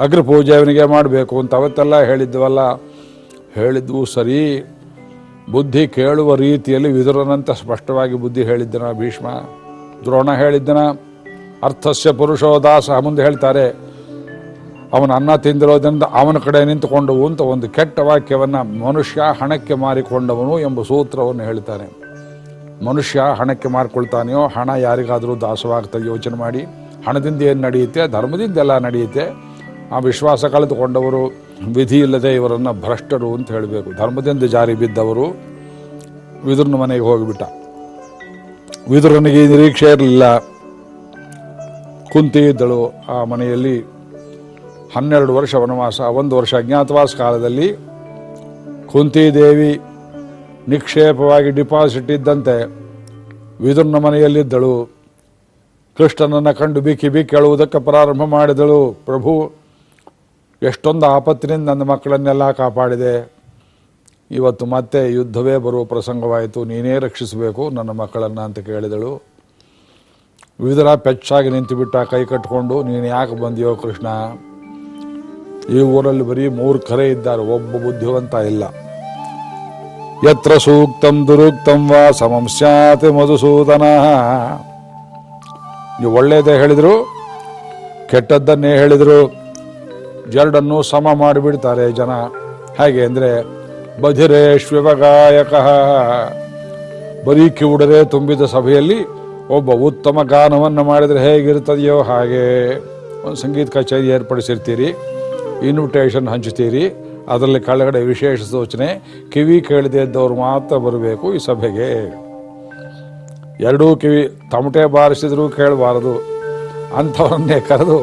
ಅಗ್ರಪೂಜೆ ಅವನಿಗೆ ಮಾಡಬೇಕು ಅಂತ ಅವತ್ತೆಲ್ಲ ಹೇಳಿದ್ವಲ್ಲ. ಹೇಳಿದ್ವು ಸರಿ. ಬುದ್ಧಿ ಕೇಳುವ ರೀತಿಯಲ್ಲಿ ವಿದುರನಂತ ಸ್ಪಷ್ಟವಾಗಿ ಬುದ್ಧಿ ಹೇಳಿದ್ದನ ಭೀಷ್ಮ. ದ್ರೋಣ ಹೇಳಿದ್ದನ. ಅರ್ಥಸ್ಯ ಪುರುಷೋ ದಾಸ ಮುಂದೆ ಹೇಳ್ತಾರೆ. ಅವನ ಅನ್ನ ತಿಂದಿರೋದ್ರಿಂದ ಅವನ ಕಡೆ ನಿಂತುಕೊಂಡವು ಅಂತ ಒಂದು ಕೆಟ್ಟ ವಾಕ್ಯವನ್ನು ಮನುಷ್ಯ ಹಣಕ್ಕೆ ಮಾರಿಕೊಂಡವನು ಎಂಬ ಸೂತ್ರವನ್ನು ಹೇಳ್ತಾನೆ. ಮನುಷ್ಯ ಹಣಕ್ಕೆ ಮಾರಿಕೊಳ್ತಾನೆಯೋ, ಹಣ ಯಾರಿಗಾದರೂ ದಾಸವಾಗ್ತದೆ ಯೋಚನೆ ಮಾಡಿ, ಹಣದಿಂದ ಏನು ನಡೆಯುತ್ತೆ? ಧರ್ಮದಿಂದ ಎಲ್ಲ ನಡೆಯುತ್ತೆ. ಆ ವಿಶ್ವಾಸ ಕಳೆದುಕೊಂಡವರು ವಿಧಿ ಇಲ್ಲದೆ ಇವರನ್ನು ಭ್ರಷ್ಟರು ಅಂತ ಹೇಳಬೇಕು. ಧರ್ಮದಿಂದ ಜಾರಿ ಬಿದ್ದವರು ವಿದುರನ ಮನೆಗೆ ಹೋಗಿಬಿಟ್ಟ. ವಿದುರನಿಗೆ ನಿರೀಕ್ಷೆ ಇರಲಿಲ್ಲ. ಕುಂತಿ ಇದ್ದಳು ಆ ಮನೆಯಲ್ಲಿ. ಹನ್ನೆರಡು ವರ್ಷ ವನವಾಸ, ಒಂದು ವರ್ಷ ಅಜ್ಞಾತವಾಸ ಕಾಲದಲ್ಲಿ ಕುಂತಿದೇವಿ ನಿಕ್ಷೇಪವಾಗಿ ಡಿಪಾಸಿಟ್ ಇದ್ದಂತೆ ವಿದುರ್ನ ಮನೆಯಲ್ಲಿದ್ದಳು. ಕೃಷ್ಣನನ್ನು ಕಂಡು ಬಿಕ್ಕಿ ಬಿಕ್ಕಿ ಹೇಳುವುದಕ್ಕೆ ಪ್ರಾರಂಭ ಮಾಡಿದಳು. ಪ್ರಭು, ಎಷ್ಟೊಂದು ಆಪತ್ತಿನಿಂದ ನನ್ನ ಮಕ್ಕಳನ್ನೆಲ್ಲ ಕಾಪಾಡಿದೆ. ಇವತ್ತು ಮತ್ತೆ ಯುದ್ಧವೇ ಬರುವ ಪ್ರಸಂಗವಾಯಿತು. ನೀನೇ ರಕ್ಷಿಸಬೇಕು ನನ್ನ ಮಕ್ಕಳನ್ನು ಅಂತ ಕೇಳಿದಳು. ವಿದುರ ಪೆಚ್ಚಾಗಿ ನಿಂತುಬಿಟ್ಟ ಕೈ ಕಟ್ಕೊಂಡು, ನೀನು ಯಾಕೆ ಬಂದಿಯೋ ಕೃಷ್ಣ? ಈ ಊರಲ್ಲಿ ಬರೀ ಕರೆ ಇದ್ದಾರೆ, ಒಬ್ಬ ಬುದ್ಧಿವಂತ ಇಲ್ಲ. ಯತ್ರ ಸೂಕ್ತಂ ದುರುಕ್ತಂ ವಾ ಸಮಂ ಸ್ಯಾತಿ ಮಧುಸೂದನ. ನೀವು ಒಳ್ಳೆಯದೇ ಹೇಳಿದ್ರು, ಕೆಟ್ಟದ್ದನ್ನೇ ಹೇಳಿದ್ರು, ಎರಡನ್ನು ಸಮ ಮಾಡಿಬಿಡ್ತಾರೆ ಜನ. ಹೇಗೆ ಅಂದರೆ ಬಧಿರೇಶ್ವಗಾಯಕ ಬರೀ ಕಿವುಡರೆ ತುಂಬಿದ ಸಭೆಯಲ್ಲಿ ಒಬ್ಬ ಉತ್ತಮ ಗಾನವನ್ನು ಮಾಡಿದರೆ ಹೇಗಿರ್ತದೆಯೋ ಹಾಗೆ. ಒಂದು ಸಂಗೀತ ಕಚೇರಿ ಏರ್ಪಡಿಸಿರ್ತೀರಿ. ಇನ್ವಿಟೇಷನ್ ಹಂಚುತ್ತೀರಿ ಅದರಲ್ಲಿ ಕೆಳಗಡೆ ವಿಶೇಷ ಸೂಚನೆ, ಕಿವಿ ಕೇಳದೆ ಇದ್ದವ್ರು ಮಾತ್ರ ಬರಬೇಕು ಈ ಸಭೆಗೆ. ಎರಡೂ ಕಿವಿ ತಮಟೆ ಬಾರಿಸಿದ್ರು ಕೇಳಬಾರದು. ಅಂಥವನ್ನೇ ಕರೆದು,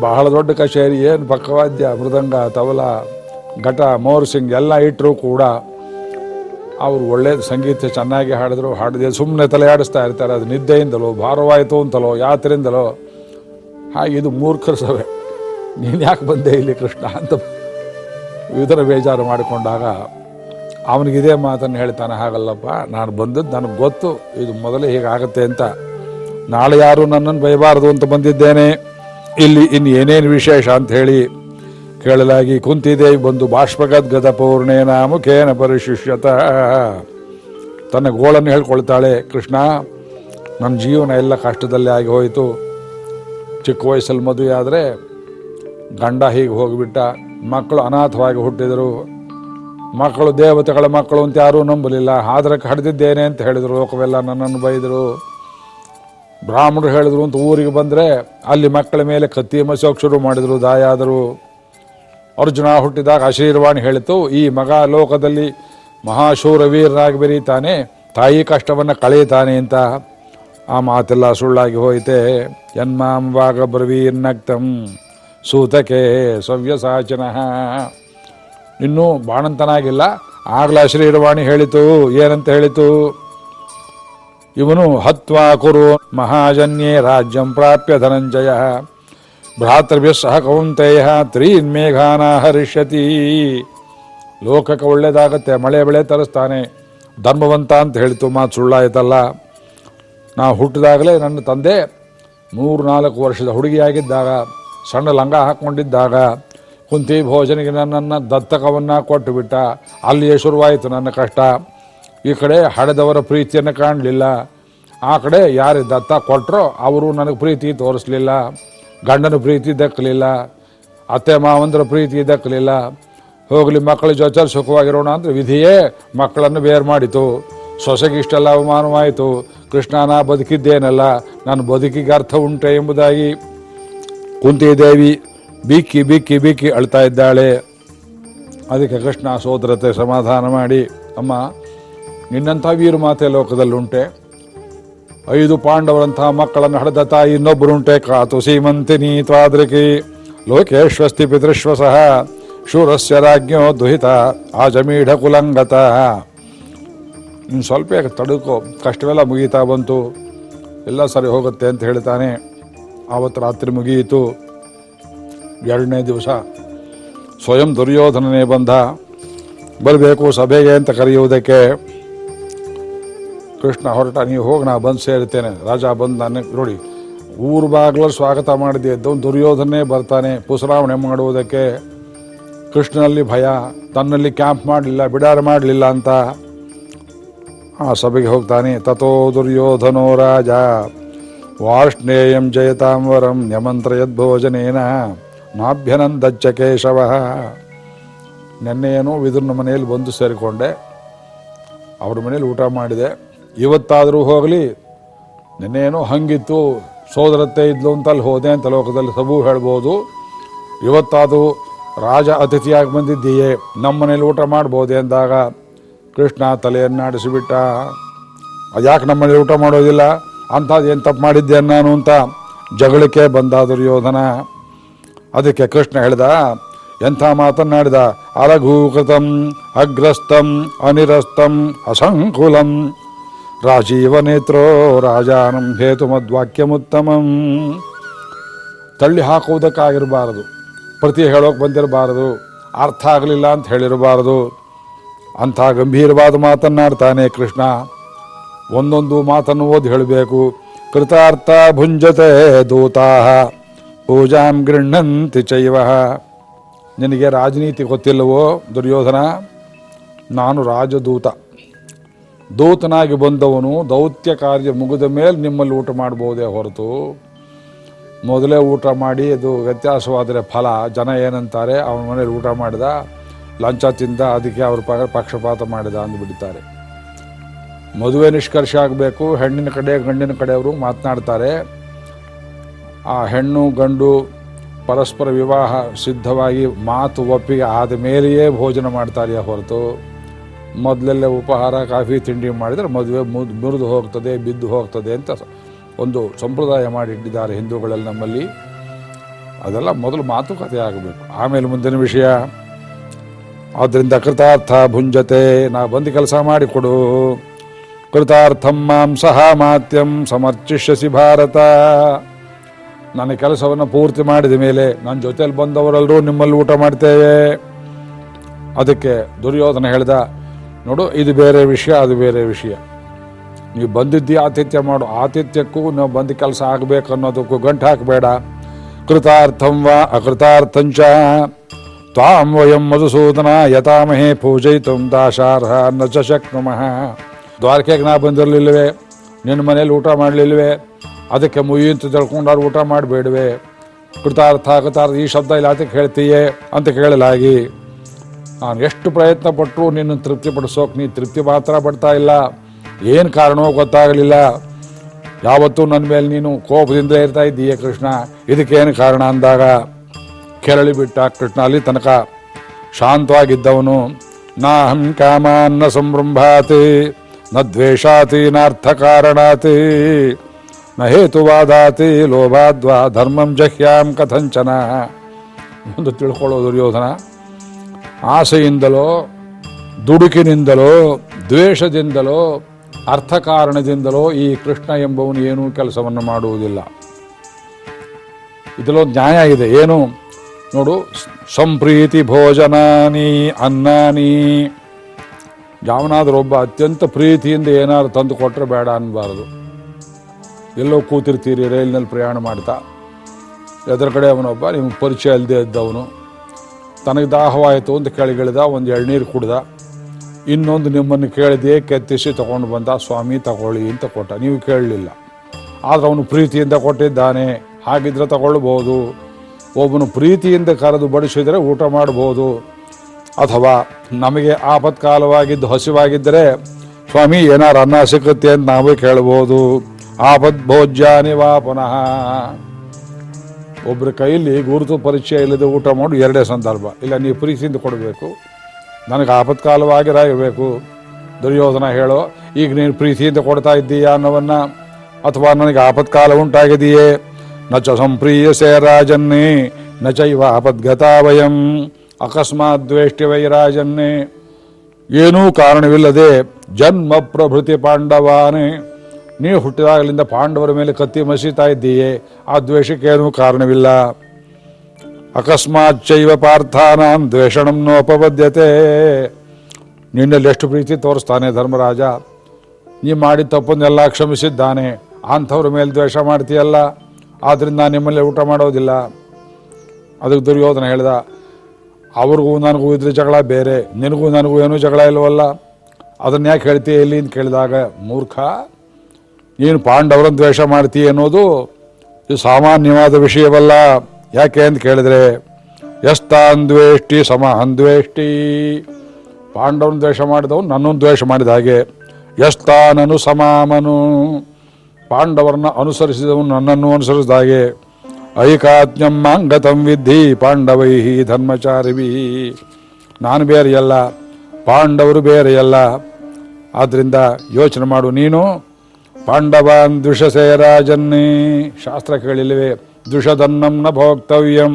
ಬಹಳ ದೊಡ್ಡ ಕಚೇರಿ, ಏನು ಪಕ್ಕವಾದ್ಯ, ಮೃದಂಗ, ತಬಲ, ಘಟ ಮೋರ್ಸಿಂಗ್ ಎಲ್ಲ ಇಟ್ಟರು ಕೂಡ ಅವರು ಒಳ್ಳೆ ಸಂಗೀತ ಚೆನ್ನಾಗಿ ಹಾಡಿದ್ರು, ಹಾಡಿದೆ ಸುಮ್ಮನೆ ತಲೆ ಆಡಿಸ್ತಾ ಇರ್ತಾರೆ. ಅದು ನಿದ್ದೆಯಿಂದಲೋ, ಭಾರವಾಯಿತು ಅಂತಲೋ, ಯಾತ್ರೆಯಿಂದಲೋ, ಹಾಗೆ ಇದು ಮೂರ್ಖರ ಸಭೆ. ನೀನು ಯಾಕೆ ಬಂದೆ ಇಲ್ಲಿ ಕೃಷ್ಣ ಅಂತ ಇದರ ಬೇಜಾರು ಮಾಡಿಕೊಂಡಾಗ ಅವನಿಗಿದೇ ಮಾತನ್ನು ಹೇಳ್ತಾನೆ, ಹಾಗಲ್ಲಪ್ಪ, ನಾನು ಬಂದದ್ದು ನನಗೆ ಗೊತ್ತು, ಇದು ಮೊದಲೇ ಹೀಗಾಗತ್ತೆ ಅಂತ. ನಾಳೆ ಯಾರು ನನ್ನನ್ನು ಬೈಬಾರದು ಅಂತ ಬಂದಿದ್ದೇನೆ. ಇಲ್ಲಿ ಇನ್ನು ಏನೇನು ವಿಶೇಷ ಅಂತ ಹೇಳಿ ಕೇಳಲಾಗಿ, ಕುಂತಿದೇವಿ ಬಂದು ಬಾಷ್ಪಗದ್ಗದ ಪೂರ್ಣೇನ ಮುಖೇನ ಪರಿಶಿಷ್ಯತ. ತನ್ನ ಗೋಳನ್ನು ಹೇಳ್ಕೊಳ್ತಾಳೆ, ಕೃಷ್ಣ ನನ್ನ ಜೀವನ ಎಲ್ಲ ಕಷ್ಟದಲ್ಲೇ ಆಗಿ ಹೋಯಿತು. ಚಿಕ್ಕ ವಯಸ್ಸಲ್ಲಿ ಮದುವೆ ಆದರೆ ಗಂಡ ಹೀಗೆ ಹೋಗಿಬಿಟ್ಟ, ಮಕ್ಕಳು ಅನಾಥವಾಗಿ ಹುಟ್ಟಿದರು. ಮಕ್ಕಳು ದೇವತೆಗಳ ಮಕ್ಕಳು ಅಂತ ಯಾರೂ ನಂಬಲಿಲ್ಲ. ಆದ್ರೆ ಹಡ್ದಿದ್ದೇನೆ ಅಂತ ಹೇಳಿದರು, ಲೋಕವೆಲ್ಲ ನನ್ನನ್ನು ಬೈದರು. ಬ್ರಾಹ್ಮಣರು ಹೇಳಿದ್ರು ಅಂತ ಊರಿಗೆ ಬಂದರೆ ಅಲ್ಲಿ ಮಕ್ಕಳ ಮೇಲೆ ಕತ್ತಿ ಮಸೋಕ್ ಶುರು ಮಾಡಿದರು, ದಾಯಾದರು. ಅರ್ಜುನ ಹುಟ್ಟಿದಾಗ ಆಶೀರ್ವಾಣಿ ಹೇಳಿತು, ಈ ಮಗ ಲೋಕದಲ್ಲಿ ಮಹಾಶೂರ ವೀರನಾಗಿ ಬೆರೀತಾನೆ, ತಾಯಿ ಕಷ್ಟವನ್ನು ಕಳೆಯುತ್ತಾನೆ ಅಂತ. ಆ ಮಾತೆಲ್ಲ ಸುಳ್ಳಾಗಿ ಹೋಯಿತೆ. ಜನ್ಮಾಂಬಾಗ ಬ್ರವೀರ್ನಕ್ತಂ ಸೂತಕೆ ಸವ್ಯಸಾಚನ. ಇನ್ನೂ ಬಾಣಂತನಾಗಿಲ್ಲ. ಆಗ್ಲಾ ಶ್ರೀರವಾಣಿ ಹೇಳಿತು. ಏನಂತ ಹೇಳಿತು? ಇವನು ಹತ್ವಾ ಕುರು ಮಹಾಜನ್ಯೇ ರಾಜ್ಯಂ ಪ್ರಾಪ್ಯ ಧನಂಜಯ. ಭ್ರಾತೃಭ್ಯ ಸಹ ಕೌಂತೆಯ ತ್ರೀನ್ ಮೇಘಾನ ಹರಿಷ್ಯತಿ. ಲೋಕಕ್ಕೆ ಒಳ್ಳೇದಾಗತ್ತೆ, ಮಳೆ ಬೆಳೆ ತರಿಸ್ತಾನೆ. ಧರ್ಮವಂತ ಅಂತ ಹೇಳಿತು, ಮಾತು ಸುಳ್ಳಾಯ್ತಲ್ಲ. ನಾ ಹುಟ್ಟಿದಾಗಲೇ ನನ್ನ ತಂದೆ ಮೂರು ನಾಲ್ಕು ವರ್ಷದ ಹುಡುಗಿಯಾಗಿದ್ದಾಗ. ಸಣ್ಣ ಲಂಗ ಹಾಕ್ಕೊಂಡಿದ್ದಾಗ ಕುಂತಿ ಭೋಜನಿಗೆ ನನ್ನನ್ನು ದತ್ತಕವನ್ನು ಕೊಟ್ಟು ಬಿಟ್ಟ ಅಲ್ಲಿಯೇ ಶುರುವಾಯಿತು ನನ್ನ ಕಷ್ಟ. ಈ ಕಡೆ ಹಡೆದವರ ಪ್ರೀತಿಯನ್ನು ಕಾಣಲಿಲ್ಲ. ಆ ಕಡೆ ಯಾರು ದತ್ತ ಕೊಟ್ಟರೋ ಅವರು ನನಗೆ ಪ್ರೀತಿ ತೋರಿಸಲಿಲ್ಲ. ಗಂಡನ ಪ್ರೀತಿ ದಕ್ಕಲಿಲ್ಲ. ಅತ್ತೆ ಮಾವಂದ್ರ ಪ್ರೀತಿ ದಕ್ಕಲಿಲ್ಲ. ಹೋಗಲಿ ಮಕ್ಕಳ ಜೊತೆ ಸುಖವಾಗಿರೋಣ ಅಂದರೆ ವಿಧಿಯೇ ಮಕ್ಕಳನ್ನು ಬೇರೆ ಮಾಡಿತು. ಸೊಸೆಗೆ ಇಷ್ಟೆಲ್ಲ ಅವಮಾನವಾಯಿತು. ಕೃಷ್ಣನ ಬದುಕಿದ್ದೇನಲ್ಲ. ನಾನು ಬದುಕಿಗೆ ಅರ್ಥ ಉಂಟೆ ಎಂಬುದಾಗಿ ಕುಂತಿದೇವಿ ಬಿಕ್ಕಿ ಬಿಕ್ಕಿ ಬಿಕ್ಕಿ ಅಳ್ತಾ ಇದ್ದಾಳೆ. ಅದಕ್ಕೆ ಕೃಷ್ಣ ಸೋದರತೆ ಸಮಾಧಾನ ಮಾಡಿ, ಅಮ್ಮ, ನಿನ್ನಂಥ ವೀರ ಮಾತೆ ಲೋಕದಲ್ಲುಂಟೆ. ಐದು ಪಾಂಡವರಂತಹ ಮಕ್ಕಳನ್ನು ಹಡೆದ ತಾಯಿ ಇನ್ನೊಬ್ಬರುಂಟೆ. ಕಾತು ಸೀಮಂತಿನಿ ತ್ವಾದ್ರಿಕಿ. ಲೋಕೇಶ್ವಸ್ತಿ ಪಿತೃಶ್ವ ಸಹ ಶೂರಸ್ಯ ರಾಜ್ಞೋ ದುಹಿತ. ಆಜಮೀಢ ಕುಲಂಗತ. ಇನ್ನು ಸ್ವಲ್ಪ ತಡುಕೋ? ಕಷ್ಟವೆಲ್ಲ ಮುಗೀತಾ ಬಂತು. ಎಲ್ಲ ಸರಿ ಹೋಗುತ್ತೆ ಅಂತ ಹೇಳ್ತಾನೆ. ಆವತ್ತು ರಾತ್ರಿ ಮುಗಿಯಿತು. ಎರಡನೇ ದಿವಸ ಸ್ವಯಂ ದುರ್ಯೋಧನನೇ ಬಂದ. ಬರಬೇಕು ಸಭೆಗೆ ಅಂತ ಕರೆಯುವುದಕ್ಕೆ ಕೃಷ್ಣ ಹೊರಟ, ನೀವು ಹೋಗಿ, ನಾ ಬಂದು ಸೇರ್ತೇನೆ. ರಾಜ ಬಂದು ನನ್ನ ನೋಡಿ. ಊರು ಬಾಗಿಲಲ್ಲಿ ಸ್ವಾಗತ ಮಾಡಿದೆ. ಎದ್ದು ದುರ್ಯೋಧನೇ ಬರ್ತಾನೆ. ಪುಸರಾವಣೆ ಮಾಡುವುದಕ್ಕೆ ಕೃಷ್ಣನಲ್ಲಿ ಭಯ. ತನ್ನಲ್ಲಿ ಕ್ಯಾಂಪ್ ಮಾಡಲಿಲ್ಲ, ಬಿಡಾರ ಮಾಡಲಿಲ್ಲ ಅಂತ ಆ ಸಭೆಗೆ ಹೋಗ್ತಾನೆ. ತಥೋ ದುರ್ಯೋಧನೋ ರಾಜ ವಾರ್ಷ್ಣೇಯಂ ಜಯತಾಂವರಂ ನ್ಯಮಂತ್ರಯದ್ಭೋಜನೇನ ನಾಭ್ಯನಂದಚ್ಚ ಕೇಶವ ನೆನ್ನೆಯೇನೋ ವಿದುರ್ನ ಮನೆಯಲ್ಲಿ ಬಂದು ಸೇರಿಕೊಂಡೆ. ಅವ್ರ ಮನೇಲಿ ಊಟ ಮಾಡಿದೆ. ಇವತ್ತಾದರೂ ಹೋಗಲಿ. ನೆನ್ನೆಯೇನೋ ಹಂಗಿತ್ತು. ಸೋದರತ್ತೆ ಇದ್ಲು ಅಂತ ಅಲ್ಲಿ ಹೋದೆ ಅಂತ ಲೋಕದಲ್ಲಿ ಸಬು ಹೇಳ್ಬೋದು. ಇವತ್ತಾದರೂ ರಾಜ ಅತಿಥಿಯಾಗಿ ಬಂದಿದ್ದೀಯೇ. ನಮ್ಮ ಮನೇಲಿ ಊಟ ಮಾಡ್ಬೋದೆ ಅಂದಾಗ ಕೃಷ್ಣ ತಲೆಯನ್ನಾಡಿಸಿಬಿಟ್ಟ. ಅದ್ಯಾಕೆ ನಮ್ಮ ಮನೇಲಿ ಊಟ ಮಾಡೋದಿಲ್ಲ? ಅಂಥದ್ದು ಏನು ತಪ್ಪು ಮಾಡಿದ್ದೆ ನಾನು ಅಂತ ಜಗಳಕ್ಕೆ ಬಂದ ದುರ್ಯೋಧನ. ಅದಕ್ಕೆ ಕೃಷ್ಣ ಹೇಳ್ದ, ಎಂಥ ಮಾತನ್ನಾಡಿದ ಅಲಘೂಕೃತಂ ಅಗ್ರಸ್ತಂ ಅನಿರಸ್ತಂ ಅಸಂಕುಲಂ. ರಾಜೀವ ನೇತ್ರೋ, ರಾಜಾನಂ ಹೇತುಮದ್ವಾಕ್ಯಮುತ್ತಮಂ. ತಳ್ಳಿ ಹಾಕುವುದಕ್ಕಾಗಿರಬಾರದು, ಪ್ರತಿ ಹೇಳೋಕೆ ಬಂದಿರಬಾರದು, ಅರ್ಥ ಆಗಲಿಲ್ಲ ಅಂತ ಹೇಳಿರಬಾರದು. ಅಂಥ ಗಂಭೀರವಾದ ಮಾತನ್ನಾಡ್ತಾನೆ ಕೃಷ್ಣ. ಒಂದೊಂದು ಮಾತನ್ನು ಓದಿ ಹೇಳಬೇಕು. ಕೃತಾರ್ಥ ಭುಂಜತೆ ದೂತಾ ಪೂಜಾಂ ಗೃಹಂತಿ ಚೈವ. ನಿನಗೆ ರಾಜನೀತಿ ಗೊತ್ತಿಲ್ಲವೋ ದುರ್ಯೋಧನ? ನಾನು ರಾಜದೂತ. ದೂತನಾಗಿ ಬಂದವನು ದೌತ್ಯ ಕಾರ್ಯ ಮುಗಿದ ಮೇಲೆ ನಿಮ್ಮಲ್ಲಿ ಊಟ ಮಾಡ್ಬೋದೇ ಹೊರತು. ಮೊದಲೇ ಊಟ ಮಾಡಿ ಅದು ವ್ಯತ್ಯಾಸವಾದರೆ ಫಲ. ಜನ ಏನಂತಾರೆ, ಅವನ ಮನೇಲಿ ಊಟ ಮಾಡಿದ, ಲಂಚ ತಿಂದ, ಅದಕ್ಕೆ ಅವ್ರ ಪಕ್ಷಪಾತ ಮಾಡಿದ ಅಂದುಬಿಡ್ತಾರೆ. ಮದುವೆ ನಿಷ್ಕರ್ಷ ಆಗಬೇಕು, ಹೆಣ್ಣಿನ ಕಡೆ, ಗಂಡಿನ ಕಡೆಯವರು ಮಾತನಾಡ್ತಾರೆ. ಆ ಹೆಣ್ಣು, ಗಂಡು ಪರಸ್ಪರ ವಿವಾಹ ಸಿದ್ಧವಾಗಿ ಮಾತು ಒಪ್ಪಿಗೆ ಆದ ಮೇಲೆಯೇ ಭೋಜನ ಮಾಡ್ತಾರೆ ಹೊರತು. ಮೊದಲೆಲ್ಲೇ ಉಪಹಾರ, ಕಾಫಿ, ತಿಂಡಿ ಮಾಡಿದರೆ ಮದುವೆ ಮುದ್, ಮುರಿದು ಹೋಗ್ತದೆ, ಬಿದ್ದು ಹೋಗ್ತದೆ ಅಂತ ಒಂದು ಸಂಪ್ರದಾಯ ಮಾಡಿಟ್ಟಿದ್ದಾರೆ ಹಿಂದೂಗಳಲ್ಲಿ ನಮ್ಮಲ್ಲಿ. ಅದೆಲ್ಲ ಮೊದಲು ಮಾತುಕತೆ ಆಗಬೇಕು. ಆಮೇಲೆ ಮುಂದಿನ ವಿಷಯ ಆದ್ದರಿಂದ ಕೃತಾರ್ಥ ಭುಂಜತೆ, ನಾ ಬಂದು ಕೆಲಸ ಮಾಡಿಕೊಡು ಕೃತಾರ್ಥಂ ಮಾಂ ಸಹ ಮಾತ್ಯಂ ಸಮರ್ಚಿಷ್ಯಸಿ ಭಾರತ. ನನ್ನ ಕೆಲಸವನ್ನು ಪೂರ್ತಿ ಮಾಡಿದ ಮೇಲೆ ನನ್ನ ಜೊತೆಯಲ್ಲಿ ಬಂದವರೆಲ್ಲರೂ ನಿಮ್ಮಲ್ಲಿ ಊಟ ಮಾಡ್ತೇವೆ. ಅದಕ್ಕೆ ದುರ್ಯೋಧನ ಹೇಳ್ದ, ನೋಡು, ಇದು ಬೇರೆ ವಿಷಯ, ಅದು ಬೇರೆ ವಿಷಯ. ನೀವು ಬಂದಿದ್ದಿ ಆತಿಥ್ಯ ಮಾಡು. ಆತಿಥ್ಯಕ್ಕೂ ನಾವು ಬಂದ ಕೆಲಸ ಆಗಬೇಕು ಅನ್ನೋದಕ್ಕೂ ಗಂಟು ಹಾಕಬೇಡ. ಕೃತಾರ್ಥಂ ವಾ ಅಕೃತಾರ್ಥಂಚ ತ್ವಾಂ ವಯಂ ಮಧುಸೂದನ ಯತಾಮಹೇ ಪೂಜಯಿತುಂ ದಾಶಾರ್ಹ ನ ಚ ಶಕ್ನುಮಃ. ದ್ವಾರಕೆಗೆ ನಾ ಬಂದಿರಲಿಲ್ಲವೇ, ನಿನ್ನ ಮನೇಲಿ ಊಟ ಮಾಡಲಿಲ್ವೇ ಅದಕ್ಕೆ ಮುಯಿ ಅಂತ ಊಟ ಮಾಡಬೇಡವೆ. ಕೃತಾರ್ಥ ಆಗತಾರ್ಥ ಈ ಶಬ್ದ ಇಲ್ಲ ಅದಕ್ಕೆ ಹೇಳ್ತೀಯೇ ಅಂತ ಕೇಳಲಾಗಿ, ನಾನು ಎಷ್ಟು ಪ್ರಯತ್ನ ಪಟ್ಟರು ನಿನ್ನ ತೃಪ್ತಿಪಡಿಸೋಕೆ ನೀ ತೃಪ್ತಿ ಮಾತ್ರ ಪಡ್ತಾ ಇಲ್ಲ. ಏನು ಕಾರಣವೋ ಗೊತ್ತಾಗಲಿಲ್ಲ. ಯಾವತ್ತೂ ನನ್ನ ಮೇಲೆ ನೀನು ಕೋಪದಿಂದ ಇರ್ತಾ ಇದ್ದೀಯ ಕೃಷ್ಣ. ಇದಕ್ಕೇನು ಕಾರಣ ಅಂದಾಗ, ಕೆರಳಿ ಬಿಟ್ಟ ಕೃಷ್ಣ ಅಲ್ಲಿ ತನಕ ಶಾಂತವಾಗಿದ್ದವನು. ನಾ ನಾಹಂ ಕಾಮಾನ್ನ ಸಂಭ್ರಂಭಾತಿ ನ ದ್ವೇಷಾತಿ ನಾರ್ಥ ಕಾರಣಾತಿ ನ ಹೇತುವಾದಾತಿ ಲೋಭಾದ್ವಾ ಧರ್ಮಂ ಜಹ್ಯಾಂ ಕಥಂಚನ. ಒಂದು ತಿಳ್ಕೊಳ್ಳೋ ದುರ್ಯೋಧನ. ಆಸೆಯಿಂದಲೋ, ದುಡುಕಿನಿಂದಲೋ, ದ್ವೇಷದಿಂದಲೋ, ಅರ್ಥಕಾರಣದಿಂದಲೋ ಈ ಕೃಷ್ಣ ಎಂಬವನು ಏನೂ ಕೆಲಸವನ್ನು ಮಾಡುವುದಿಲ್ಲ. ಇದರಲ್ಲೊಂದು ನ್ಯಾಯ ಇದೆ. ಏನು? ನೋಡು, ಸಂಪ್ರೀತಿ ಭೋಜನಾನಿ, ಅನ್ನಾನಿ ಯಾವನಾದ್ರೂ ಒಬ್ಬ ಅತ್ಯಂತ ಪ್ರೀತಿಯಿಂದ ಏನಾದ್ರು ತಂದು ಕೊಟ್ಟರೆ ಬೇಡ ಅನ್ನಬಾರದು ಎಲ್ಲೋ ಕೂತಿರ್ತೀರಿ, ರೈಲಿನಲ್ಲಿ ಪ್ರಯಾಣ ಮಾಡ್ತಾ. ಎದುರು ಕಡೆ ಅವನೊಬ್ಬ, ನಿಮ್ಗೆ ಪರಿಚಯ ಇಲ್ಲದೆ ಇದ್ದವನು. ತನಗೆ ದಾಹವಾಯಿತು ಅಂತ ಕೆಳಗಿಳಿದ ಒಂದು ಎಳ್ನೀರು ಕುಡ್ದ. ಇನ್ನೊಂದು ನಿಮ್ಮನ್ನು ಕೇಳಿದೆ, ಕೆತ್ತಿಸಿ ತಗೊಂಡು ಬಂದ. ಸ್ವಾಮಿ, ತಗೊಳ್ಳಿ ಅಂತ ಕೊಟ್ಟ. ನೀವು ಕೇಳಲಿಲ್ಲ. ಆದ್ರೆ ಅವನು ಪ್ರೀತಿಯಿಂದ ಕೊಟ್ಟಿದ್ದಾನೆ. ಹಾಗಿದ್ರೆ ತಗೊಳ್ಬೋದು ಒಬ್ಬನು ಪ್ರೀತಿಯಿಂದ ಕರೆದು ಬಡಿಸಿದರೆ ಊಟ ಮಾಡ್ಬೋದು. ಅಥವಾ ನಮಗೆ ಆಪತ್ಕಾಲವಾಗಿದ್ದು ಹಸಿವಾಗಿದ್ದರೆ, ಸ್ವಾಮಿ, ಏನಾರು ಅನ್ನ ಸಿಕ್ಕುತ್ತೆ ಅಂತ ನಾವು ಕೇಳ್ಬೋದು. ಆಪತ್ ಭೋಜ್ಯಾನಿ ಪುನಃ. ಒಬ್ಬರ ಕೈಯಲ್ಲಿ ಗುರುತು ಪರಿಚಯ ಇಲ್ಲದೆ ಊಟ ಮಾಡು ಎರಡೇ ಸಂದರ್ಭ. ಇಲ್ಲ ನೀವು ಪ್ರೀತಿಯಿಂದ ಕೊಡಬೇಕು. ನನಗೆ ಆಪತ್ಕಾಲವಾಗಿರಬೇಕು ದುರ್ಯೋಧನ ಹೇಳೋ, ಈಗ ನೀನು ಪ್ರೀತಿಯಿಂದ ಕೊಡ್ತಾ ಇದ್ದೀಯಾ ಅನ್ನೋವನ್ನ, ಅಥವಾ ನನಗೆ ಆಪತ್ಕಾಲ ಉಂಟಾಗಿದೆಯೇ? ನ ಚ ಸಂಪ್ರೀಯಸೆ ರಾಜನ್ನೇ, ನ ಚೈವ ಆಪದ್ಗತಾ ವಯಂ. ಅಕಸ್ಮಾತ್ ದ್ವೇಷ್ಟಿ ವೈರಾಜನ್ನೇ ಏನೂ ಕಾರಣವಿಲ್ಲದೆ ಜನ್ಮ ಪ್ರಭೃತಿ ಪಾಂಡವಾನೇ. ನೀವು ಹುಟ್ಟಿದಾಗಲಿಂದ ಪಾಂಡವರ ಮೇಲೆ ಕತ್ತಿ ಮಸೀತಾ ಇದ್ದೀಯೇ, ಆ ದ್ವೇಷಕ್ಕೇನೂ ಕಾರಣವಿಲ್ಲ. ಅಕಸ್ಮಾತ್ ಚೈವ ಪಾರ್ಥಾನ ದ್ವೇಷಣಂ ಅಪಬದ್ಧತೆ ನಿನ್ನಲ್ಲಿ ಎಷ್ಟು ಪ್ರೀತಿ ತೋರಿಸ್ತಾನೆ ಧರ್ಮರಾಜ. ನೀ ಮಾಡಿದ ತಪ್ಪನ್ನೆಲ್ಲ ಕ್ಷಮಿಸಿದ್ದಾನೆ. ಅಂಥವ್ರ ಮೇಲೆ ದ್ವೇಷ ಮಾಡ್ತೀಯಲ್ಲ ಆದ್ದರಿಂದ ನಿಮ್ಮಲ್ಲಿ ಊಟ ಮಾಡೋದಿಲ್ಲ. ಅದಕ್ಕೆ ದುರ್ಯೋಧನ ಹೇಳ್ದ ಅವ್ರಿಗೂ ನನಗೂ ಇದ್ರೆ ಜಗಳ ಬೇರೆ, ನಿನಗೂ ನನಗೂ ಏನೂ ಜಗಳ ಇಲ್ವಲ್ಲ? ಅದನ್ನ ಯಾಕೆ ಹೇಳ್ತೀಯ ಇಲ್ಲಿ ಅಂತ ಕೇಳಿದಾಗ, ಮೂರ್ಖ, ನೀನು ಪಾಂಡವರನ್ನು ದ್ವೇಷ ಮಾಡ್ತೀಯ ಅನ್ನೋದು ಇದು ಸಾಮಾನ್ಯವಾದ ವಿಷಯವಲ್ಲ. ಯಾಕೆ ಅಂತ ಕೇಳಿದ್ರೆ ಎಸ್ತಾನ್ ಅಂದ್ವೇಷ್ಟಿ ಸಮ ಅಂದ್ವೇಷ್ಟಿ ಪಾಂಡವನ ದ್ವೇಷ ಮಾಡಿದವನು ನನ್ನನ್ನು ದ್ವೇಷ ಮಾಡಿದ ಹಾಗೆ ಎಸ್ತಾನನು ಸಮಾಮನು. ಪಾಂಡವರನ್ನ ಅನುಸರಿಸಿದವನು ನನ್ನನ್ನು ಅನುಸರಿಸಿದ ಹಾಗೆ ಐಕಾತ್ಮ್ಯಂ ಮಾಂಗತಂ ವಿದ್ಧಿ ಪಾಂಡವೈಹಿ ಧರ್ಮಚಾರಿವಿ ನಾನು ಬೇರೆಯಲ್ಲ, ಪಾಂಡವರು ಬೇರೆಯಲ್ಲ. ಆದ್ದರಿಂದ ಯೋಚನೆ ಮಾಡು ನೀನು. ಪಾಂಡವಾನ್ ದ್ವಿಷಸೇ ರಾಜನ್ನೇ. ಶಾಸ್ತ್ರ ಕೇಳಿಲ್ವೆ ದ್ವಿಷಧನ್ನಂನ ಭೋಕ್ತವ್ಯಂ.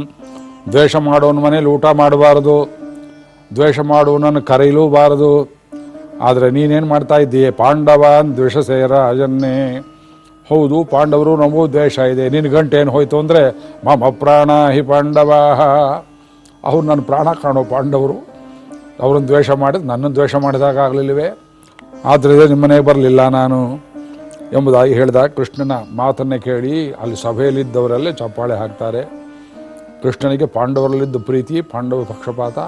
ದ್ವೇಷ ಮಾಡೋನ ಮನೇಲಿ ಊಟ ಮಾಡಬಾರದು. ದ್ವೇಷ ಮಾಡುವನನ್ನು ಕರೆಯಲೂಬಾರದು ಆದರೆ ನೀನೇನು ಮಾಡ್ತಾ ಇದ್ದೀಯ, ಪಾಂಡವಾನ್ ದ್ವಿಷಸೇ ರಾಜನ್ನೇ. ಹೌದು, ಪಾಂಡವರು ನಮಗೂ ದ್ವೇಷ ಇದೆ. ನಿನ್ನ ಗಂಟೆ ಏನು ಹೋಯ್ತು ಅಂದರೆ, ಮಮ ಪ್ರಾಣ ಹಿ ಪಾಂಡವ. ಅವ್ರು ನನ್ನ ಪ್ರಾಣ ಕಾಣೋ ಪಾಂಡವರು. ಅವ್ರನ್ನ ದ್ವೇಷ ಮಾಡಿದ, ನನ್ನನ್ನು ದ್ವೇಷ ಮಾಡಿದಾಗ ಆಗಲಿಲ್ಲವೇ ಆದ್ದರಿಂದ ನಿಮ್ಮನೆಗೆ ಬರಲಿಲ್ಲ ನಾನು. ಎಂಬುದಾಗಿ ಹೇಳಿದಾಗ ಕೃಷ್ಣನ ಮಾತನ್ನೇ ಕೇಳಿ, ಅಲ್ಲಿ ಸಭೆಯಲ್ಲಿದ್ದವರಲ್ಲೇ ಚಪ್ಪಾಳೆ ಹಾಕ್ತಾರೆ. ಕೃಷ್ಣನಿಗೆ ಪಾಂಡವರಲ್ಲಿದ್ದ ಪ್ರೀತಿ ಪಾಂಡವ ಪಕ್ಷಪಾತ,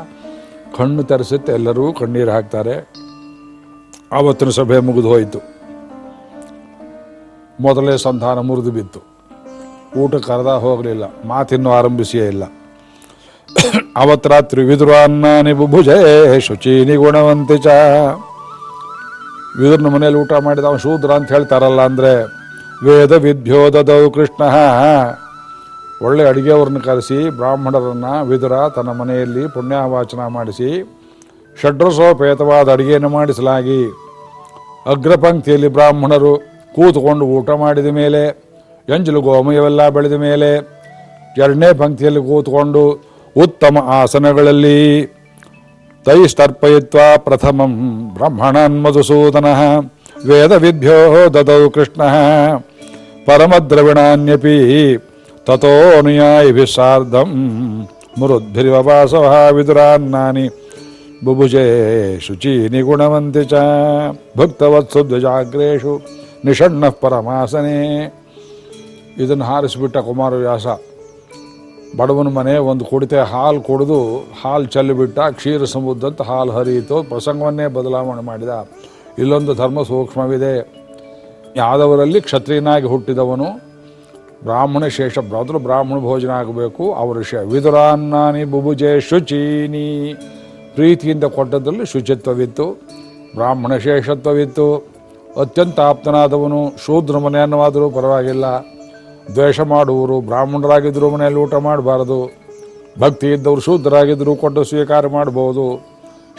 ಕಣ್ಣು ತರಿಸುತ್ತೆ, ಎಲ್ಲರೂ ಕಣ್ಣೀರು ಹಾಕ್ತಾರೆ. ಆವತ್ತಿನ ಸಭೆ ಮುಗಿದು ಹೋಯಿತು. ಮೊದಲೇ ಸಂಧಾನ ಮುರಿದು ಬಿತ್ತು. ಊಟ ಕರೆದ ಹೋಗಲಿಲ್ಲ, ಮಾತಿನ್ನು ಆರಂಭಿಸಿಯೇ ಇಲ್ಲ. ಅವತ್ ರಾತ್ರಿ ವಿದುರಾನ್ನಾನಿ ಬುಭುಜೆ ಶುಚೀನಿ ಗುಣವಂತ ಚ. ವಿದುರ್ನ ಮನೇಲಿ ಊಟ ಮಾಡಿದ ಅವನು ಶೂದ್ರ ಅಂತ ಹೇಳ್ತಾರಲ್ಲ ಅಂದರೆ, ವೇದ ವಿದ್ಯೋದದವು ಕೃಷ್ಣ. ಒಳ್ಳೆ ಅಡುಗೆಯವ್ರನ್ನ ಕರೆಸಿ, ಬ್ರಾಹ್ಮಣರನ್ನು ವಿದುರ ತನ್ನ ಮನೆಯಲ್ಲಿ ಪುಣ್ಯವಾಚನ ಮಾಡಿಸಿ, ಷಡ್ರಸೋಪೇತವಾದ ಅಡುಗೆಯನ್ನು ಮಾಡಿಸಲಾಗಿ. ಅಗ್ರಪಂಕ್ತಿಯಲ್ಲಿ ಬ್ರಾಹ್ಮಣರು ಕೂತ್ಕೊಂಡು ಊಟ ಮಾಡಿದ ಮೇಲೆ, ಎಂಜಲು ಗೋಮಯವೆಲ್ಲ ಬೆಳೆದ ಮೇಲೆ, ಎರಡನೇ ಪಂಕ್ತಿಯಲ್ಲಿ ಕೂತ್ಕೊಂಡು ಉತ್ತಮ ಆಸನಗಳಲ್ಲಿ ತೈಸ್ತರ್ಪಯಿತ್ವ ಪ್ರಥಮಂ ಬ್ರಹ್ಮಣನ್ ಮಧುಸೂದನ ವೇದ ವಿದ್ಯೋ ದದೌ ಕೃಷ್ಣ, ಪರಮದ್ರವಿಣಾನ್ಯಪಿ ತಥೋನುಯಾಯಿಭಿः ಸಾರ್ಧಂ ಮುರುದ್ಭಿರಿವವಾಸವ ವಿದುರಾನ್ನಾನಿ, ಬುಭುಜೆ ಶುಚಿ ನಿಗುಣವಂತಿ ಚ ಭಕ್ತವತ್ಸು ದ್ವಿಜಾಗ್ರೇಷು. ನಿಷಣ್ಣ ಪರಮಾಸನೆ. ಇದನ್ನು ಹಾರಿಸಿಬಿಟ್ಟ ಕುಮಾರವ್ಯಾಸ ಬಡವನ ಮನೆ ಒಂದು ಕುಡಿತೆ ಹಾಲು ಕುಡಿದು, ಹಾಲು ಚೆಲ್ಲಿಬಿಟ್ಟ, ಕ್ಷೀರ ಸಮುದ್ರ ಅಂತ ಹಾಲು ಹರಿಯಿತು, ಪ್ರಸಂಗವನ್ನೇ ಬದಲಾವಣೆ ಮಾಡಿದ. ಇಲ್ಲೊಂದು ಧರ್ಮ ಸೂಕ್ಷ್ಮವಿದೆ. ಯಾದವರಲ್ಲಿ ಕ್ಷತ್ರಿಯನಾಗಿ ಹುಟ್ಟಿದವನು, ಬ್ರಾಹ್ಮಣ ಶೇಷ ಬ್ರಾದ್ರು ಬ್ರಾಹ್ಮಣ ಭೋಜನ ಆಗಬೇಕು, ಅವರ ಶೇ ವಿದುರಾನ್ನಾನಿ ಬುಭುಜೆ ಶುಚೀನಿ. ಪ್ರೀತಿಯಿಂದ ಕೊಟ್ಟದ್ರಲ್ಲಿ ಶುಚಿತ್ವವಿತ್ತು, ಬ್ರಾಹ್ಮಣ ಶೇಷತ್ವವಿತ್ತು. ಅತ್ಯಂತ ಆಪ್ತನಾದವನು, ಶೂದ್ರ ಮನೆ ಅನ್ನವಾದರೂ ಪರವಾಗಿಲ್ಲ. ದ್ವೇಷ ಮಾಡುವರು ಬ್ರಾಹ್ಮಣರಾಗಿದ್ದರೂ ಮನೆಯಲ್ಲಿ ಊಟ ಮಾಡಬಾರದು. ಭಕ್ತಿ ಇದ್ದವರು ಶೂದ್ರರಾಗಿದ್ದರೂ ಕೊಟ್ಟು ಸ್ವೀಕಾರ ಮಾಡಬಹುದು.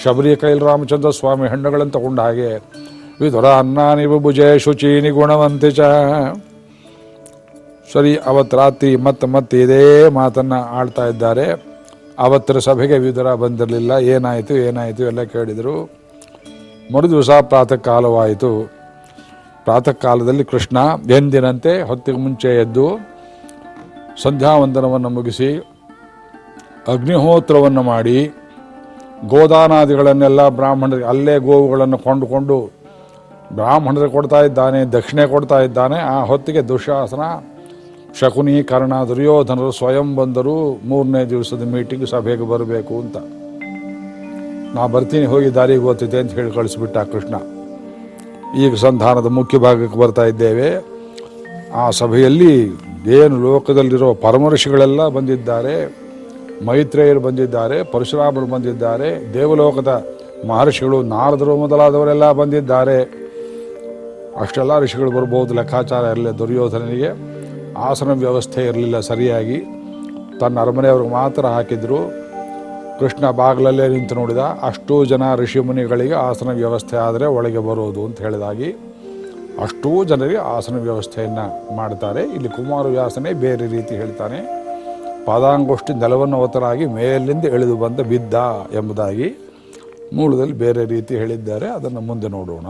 ಶಬರಿ ಕೈಲ್ ರಾಮಚಂದ್ರ ಸ್ವಾಮಿ ಹಣ್ಣುಗಳನ್ನು ತಗೊಂಡ ಹಾಗೆ, ವಿದುರ ಅನ್ನಾನಿ ಭುಜೆ ಶುಚೀನಿ ಗುಣವಂತಿ ಚ. ಸರಿ ಅವತ್ತು ರಾತ್ರಿ ಮತ್ತೆ ಮತ್ತೆ ಇದೇ ಮಾತನ್ನು ಆಳ್ತಾ ಇದ್ದಾರೆ. ಅವತ್ತರ ಸಭೆಗೆ ವಿದುರ ಬಂದಿರಲಿಲ್ಲ. ಏನಾಯಿತು ಏನಾಯಿತು ಎಲ್ಲ ಕೇಳಿದರು. ಮರು ದಿವಸ ಪ್ರಾತಃ ಕಾಲವಾಯಿತು ಪ್ರಾತಃ ಕಾಲದಲ್ಲಿ ಕೃಷ್ಣ ಎಂದಿನಂತೆ ಹೊತ್ತಿಗೆ ಮುಂಚೆ ಎದ್ದು ಸಂಧ್ಯಾವಂದನವನ್ನು ಮುಗಿಸಿ ಅಗ್ನಿಹೋತ್ರವನ್ನು ಮಾಡಿ ಗೋದಾನಾದಿಗಳನ್ನೆಲ್ಲ ಬ್ರಾಹ್ಮಣರಿಗೆ ಅಲ್ಲೇ ಗೋವುಗಳನ್ನು ಕೊಂಡುಕೊಂಡು ಬ್ರಾಹ್ಮಣರಿಗೆ ಕೊಡ್ತಾ ಇದ್ದಾನೆ, ದಕ್ಷಿಣೆ ಕೊಡ್ತಾ ಇದ್ದಾನೆ. ಆ ಹೊತ್ತಿಗೆ ದುಶಾಸನ ಶಕುನಿ ಕರ್ಣ ದುರ್ಯೋಧನರು ಸ್ವಯಂ ಬಂದರು ಮೂರನೇ ದಿವಸದ ಮೀಟಿಂಗ್ ಸಭೆಗೆ ಬರಬೇಕು ಅಂತ. ನಾ ಬರ್ತೀನಿ, ಹೋಗಿ ದಾರಿಗೆ ಗೊತ್ತಿದೆ ಅಂತ ಹೇಳಿ ಕಳಿಸ್ಬಿಟ್ಟ ಕೃಷ್ಣ. ಈಗ ಸಂಧಾನದ ಮುಖ್ಯ ಭಾಗಕ್ಕೆ ಬರ್ತಾ ಇದ್ದೇವೆ. ಆ ಸಭೆಯಲ್ಲಿ ಏನು ಲೋಕದಲ್ಲಿರೋ ಪರಮಋಷಿಗಳೆಲ್ಲ ಬಂದಿದ್ದಾರೆ, ಮೈತ್ರೇಯರು ಬಂದಿದ್ದಾರೆ, ಪರಶುರಾಮರು ಬಂದಿದ್ದಾರೆ, ದೇವಲೋಕದ ಮಹರ್ಷಿಗಳು, ನಾರದರು ಮೊದಲಾದವರೆಲ್ಲ ಬಂದಿದ್ದಾರೆ. ಅಷ್ಟೆಲ್ಲ ಋಷಿಗಳು ಬರ್ಬೋದು, ಲೆಕ್ಕಾಚಾರ ಇರಲಿಲ್ಲ ದುರ್ಯೋಧನನಿಗೆ. ಆಸನ ವ್ಯವಸ್ಥೆ ಇರಲಿಲ್ಲ ಸರಿಯಾಗಿ. ತನ್ನ ಅರಮನೆಯವ್ರಿಗೆ ಮಾತ್ರ ಹಾಕಿದ್ರು. ಕೃಷ್ಣ ಬಾಗಿಲಲ್ಲೇ ನಿಂತು ನೋಡಿದ ಅಷ್ಟೂ ಜನ ಋಷಿಮುನಿಗಳಿಗೆ ಆಸನ ವ್ಯವಸ್ಥೆ ಆದರೆ ಒಳಗೆ ಬರೋದು ಅಂತ ಹೇಳಿದಾಗಿ ಅಷ್ಟೂ ಜನರಿಗೆ ಆಸನ ವ್ಯವಸ್ಥೆಯನ್ನು ಮಾಡ್ತಾರೆ. ಇಲ್ಲಿ ಕುಮಾರವ್ಯಾಸನೇ ಬೇರೆ ರೀತಿ ಹೇಳ್ತಾನೆ. ಪಾದಾಂಗೋಷ್ಠಿ ನೆಲವನ್ನು ಹೊತರಾಗಿ ಮೇಲಿಂದ ಎಳೆದು ಬಂದ ಬಿದ್ದ ಎಂಬುದಾಗಿ ಮೂಲದಲ್ಲಿ ಬೇರೆ ರೀತಿ ಹೇಳಿದ್ದಾರೆ. ಅದನ್ನು ಮುಂದೆ ನೋಡೋಣ.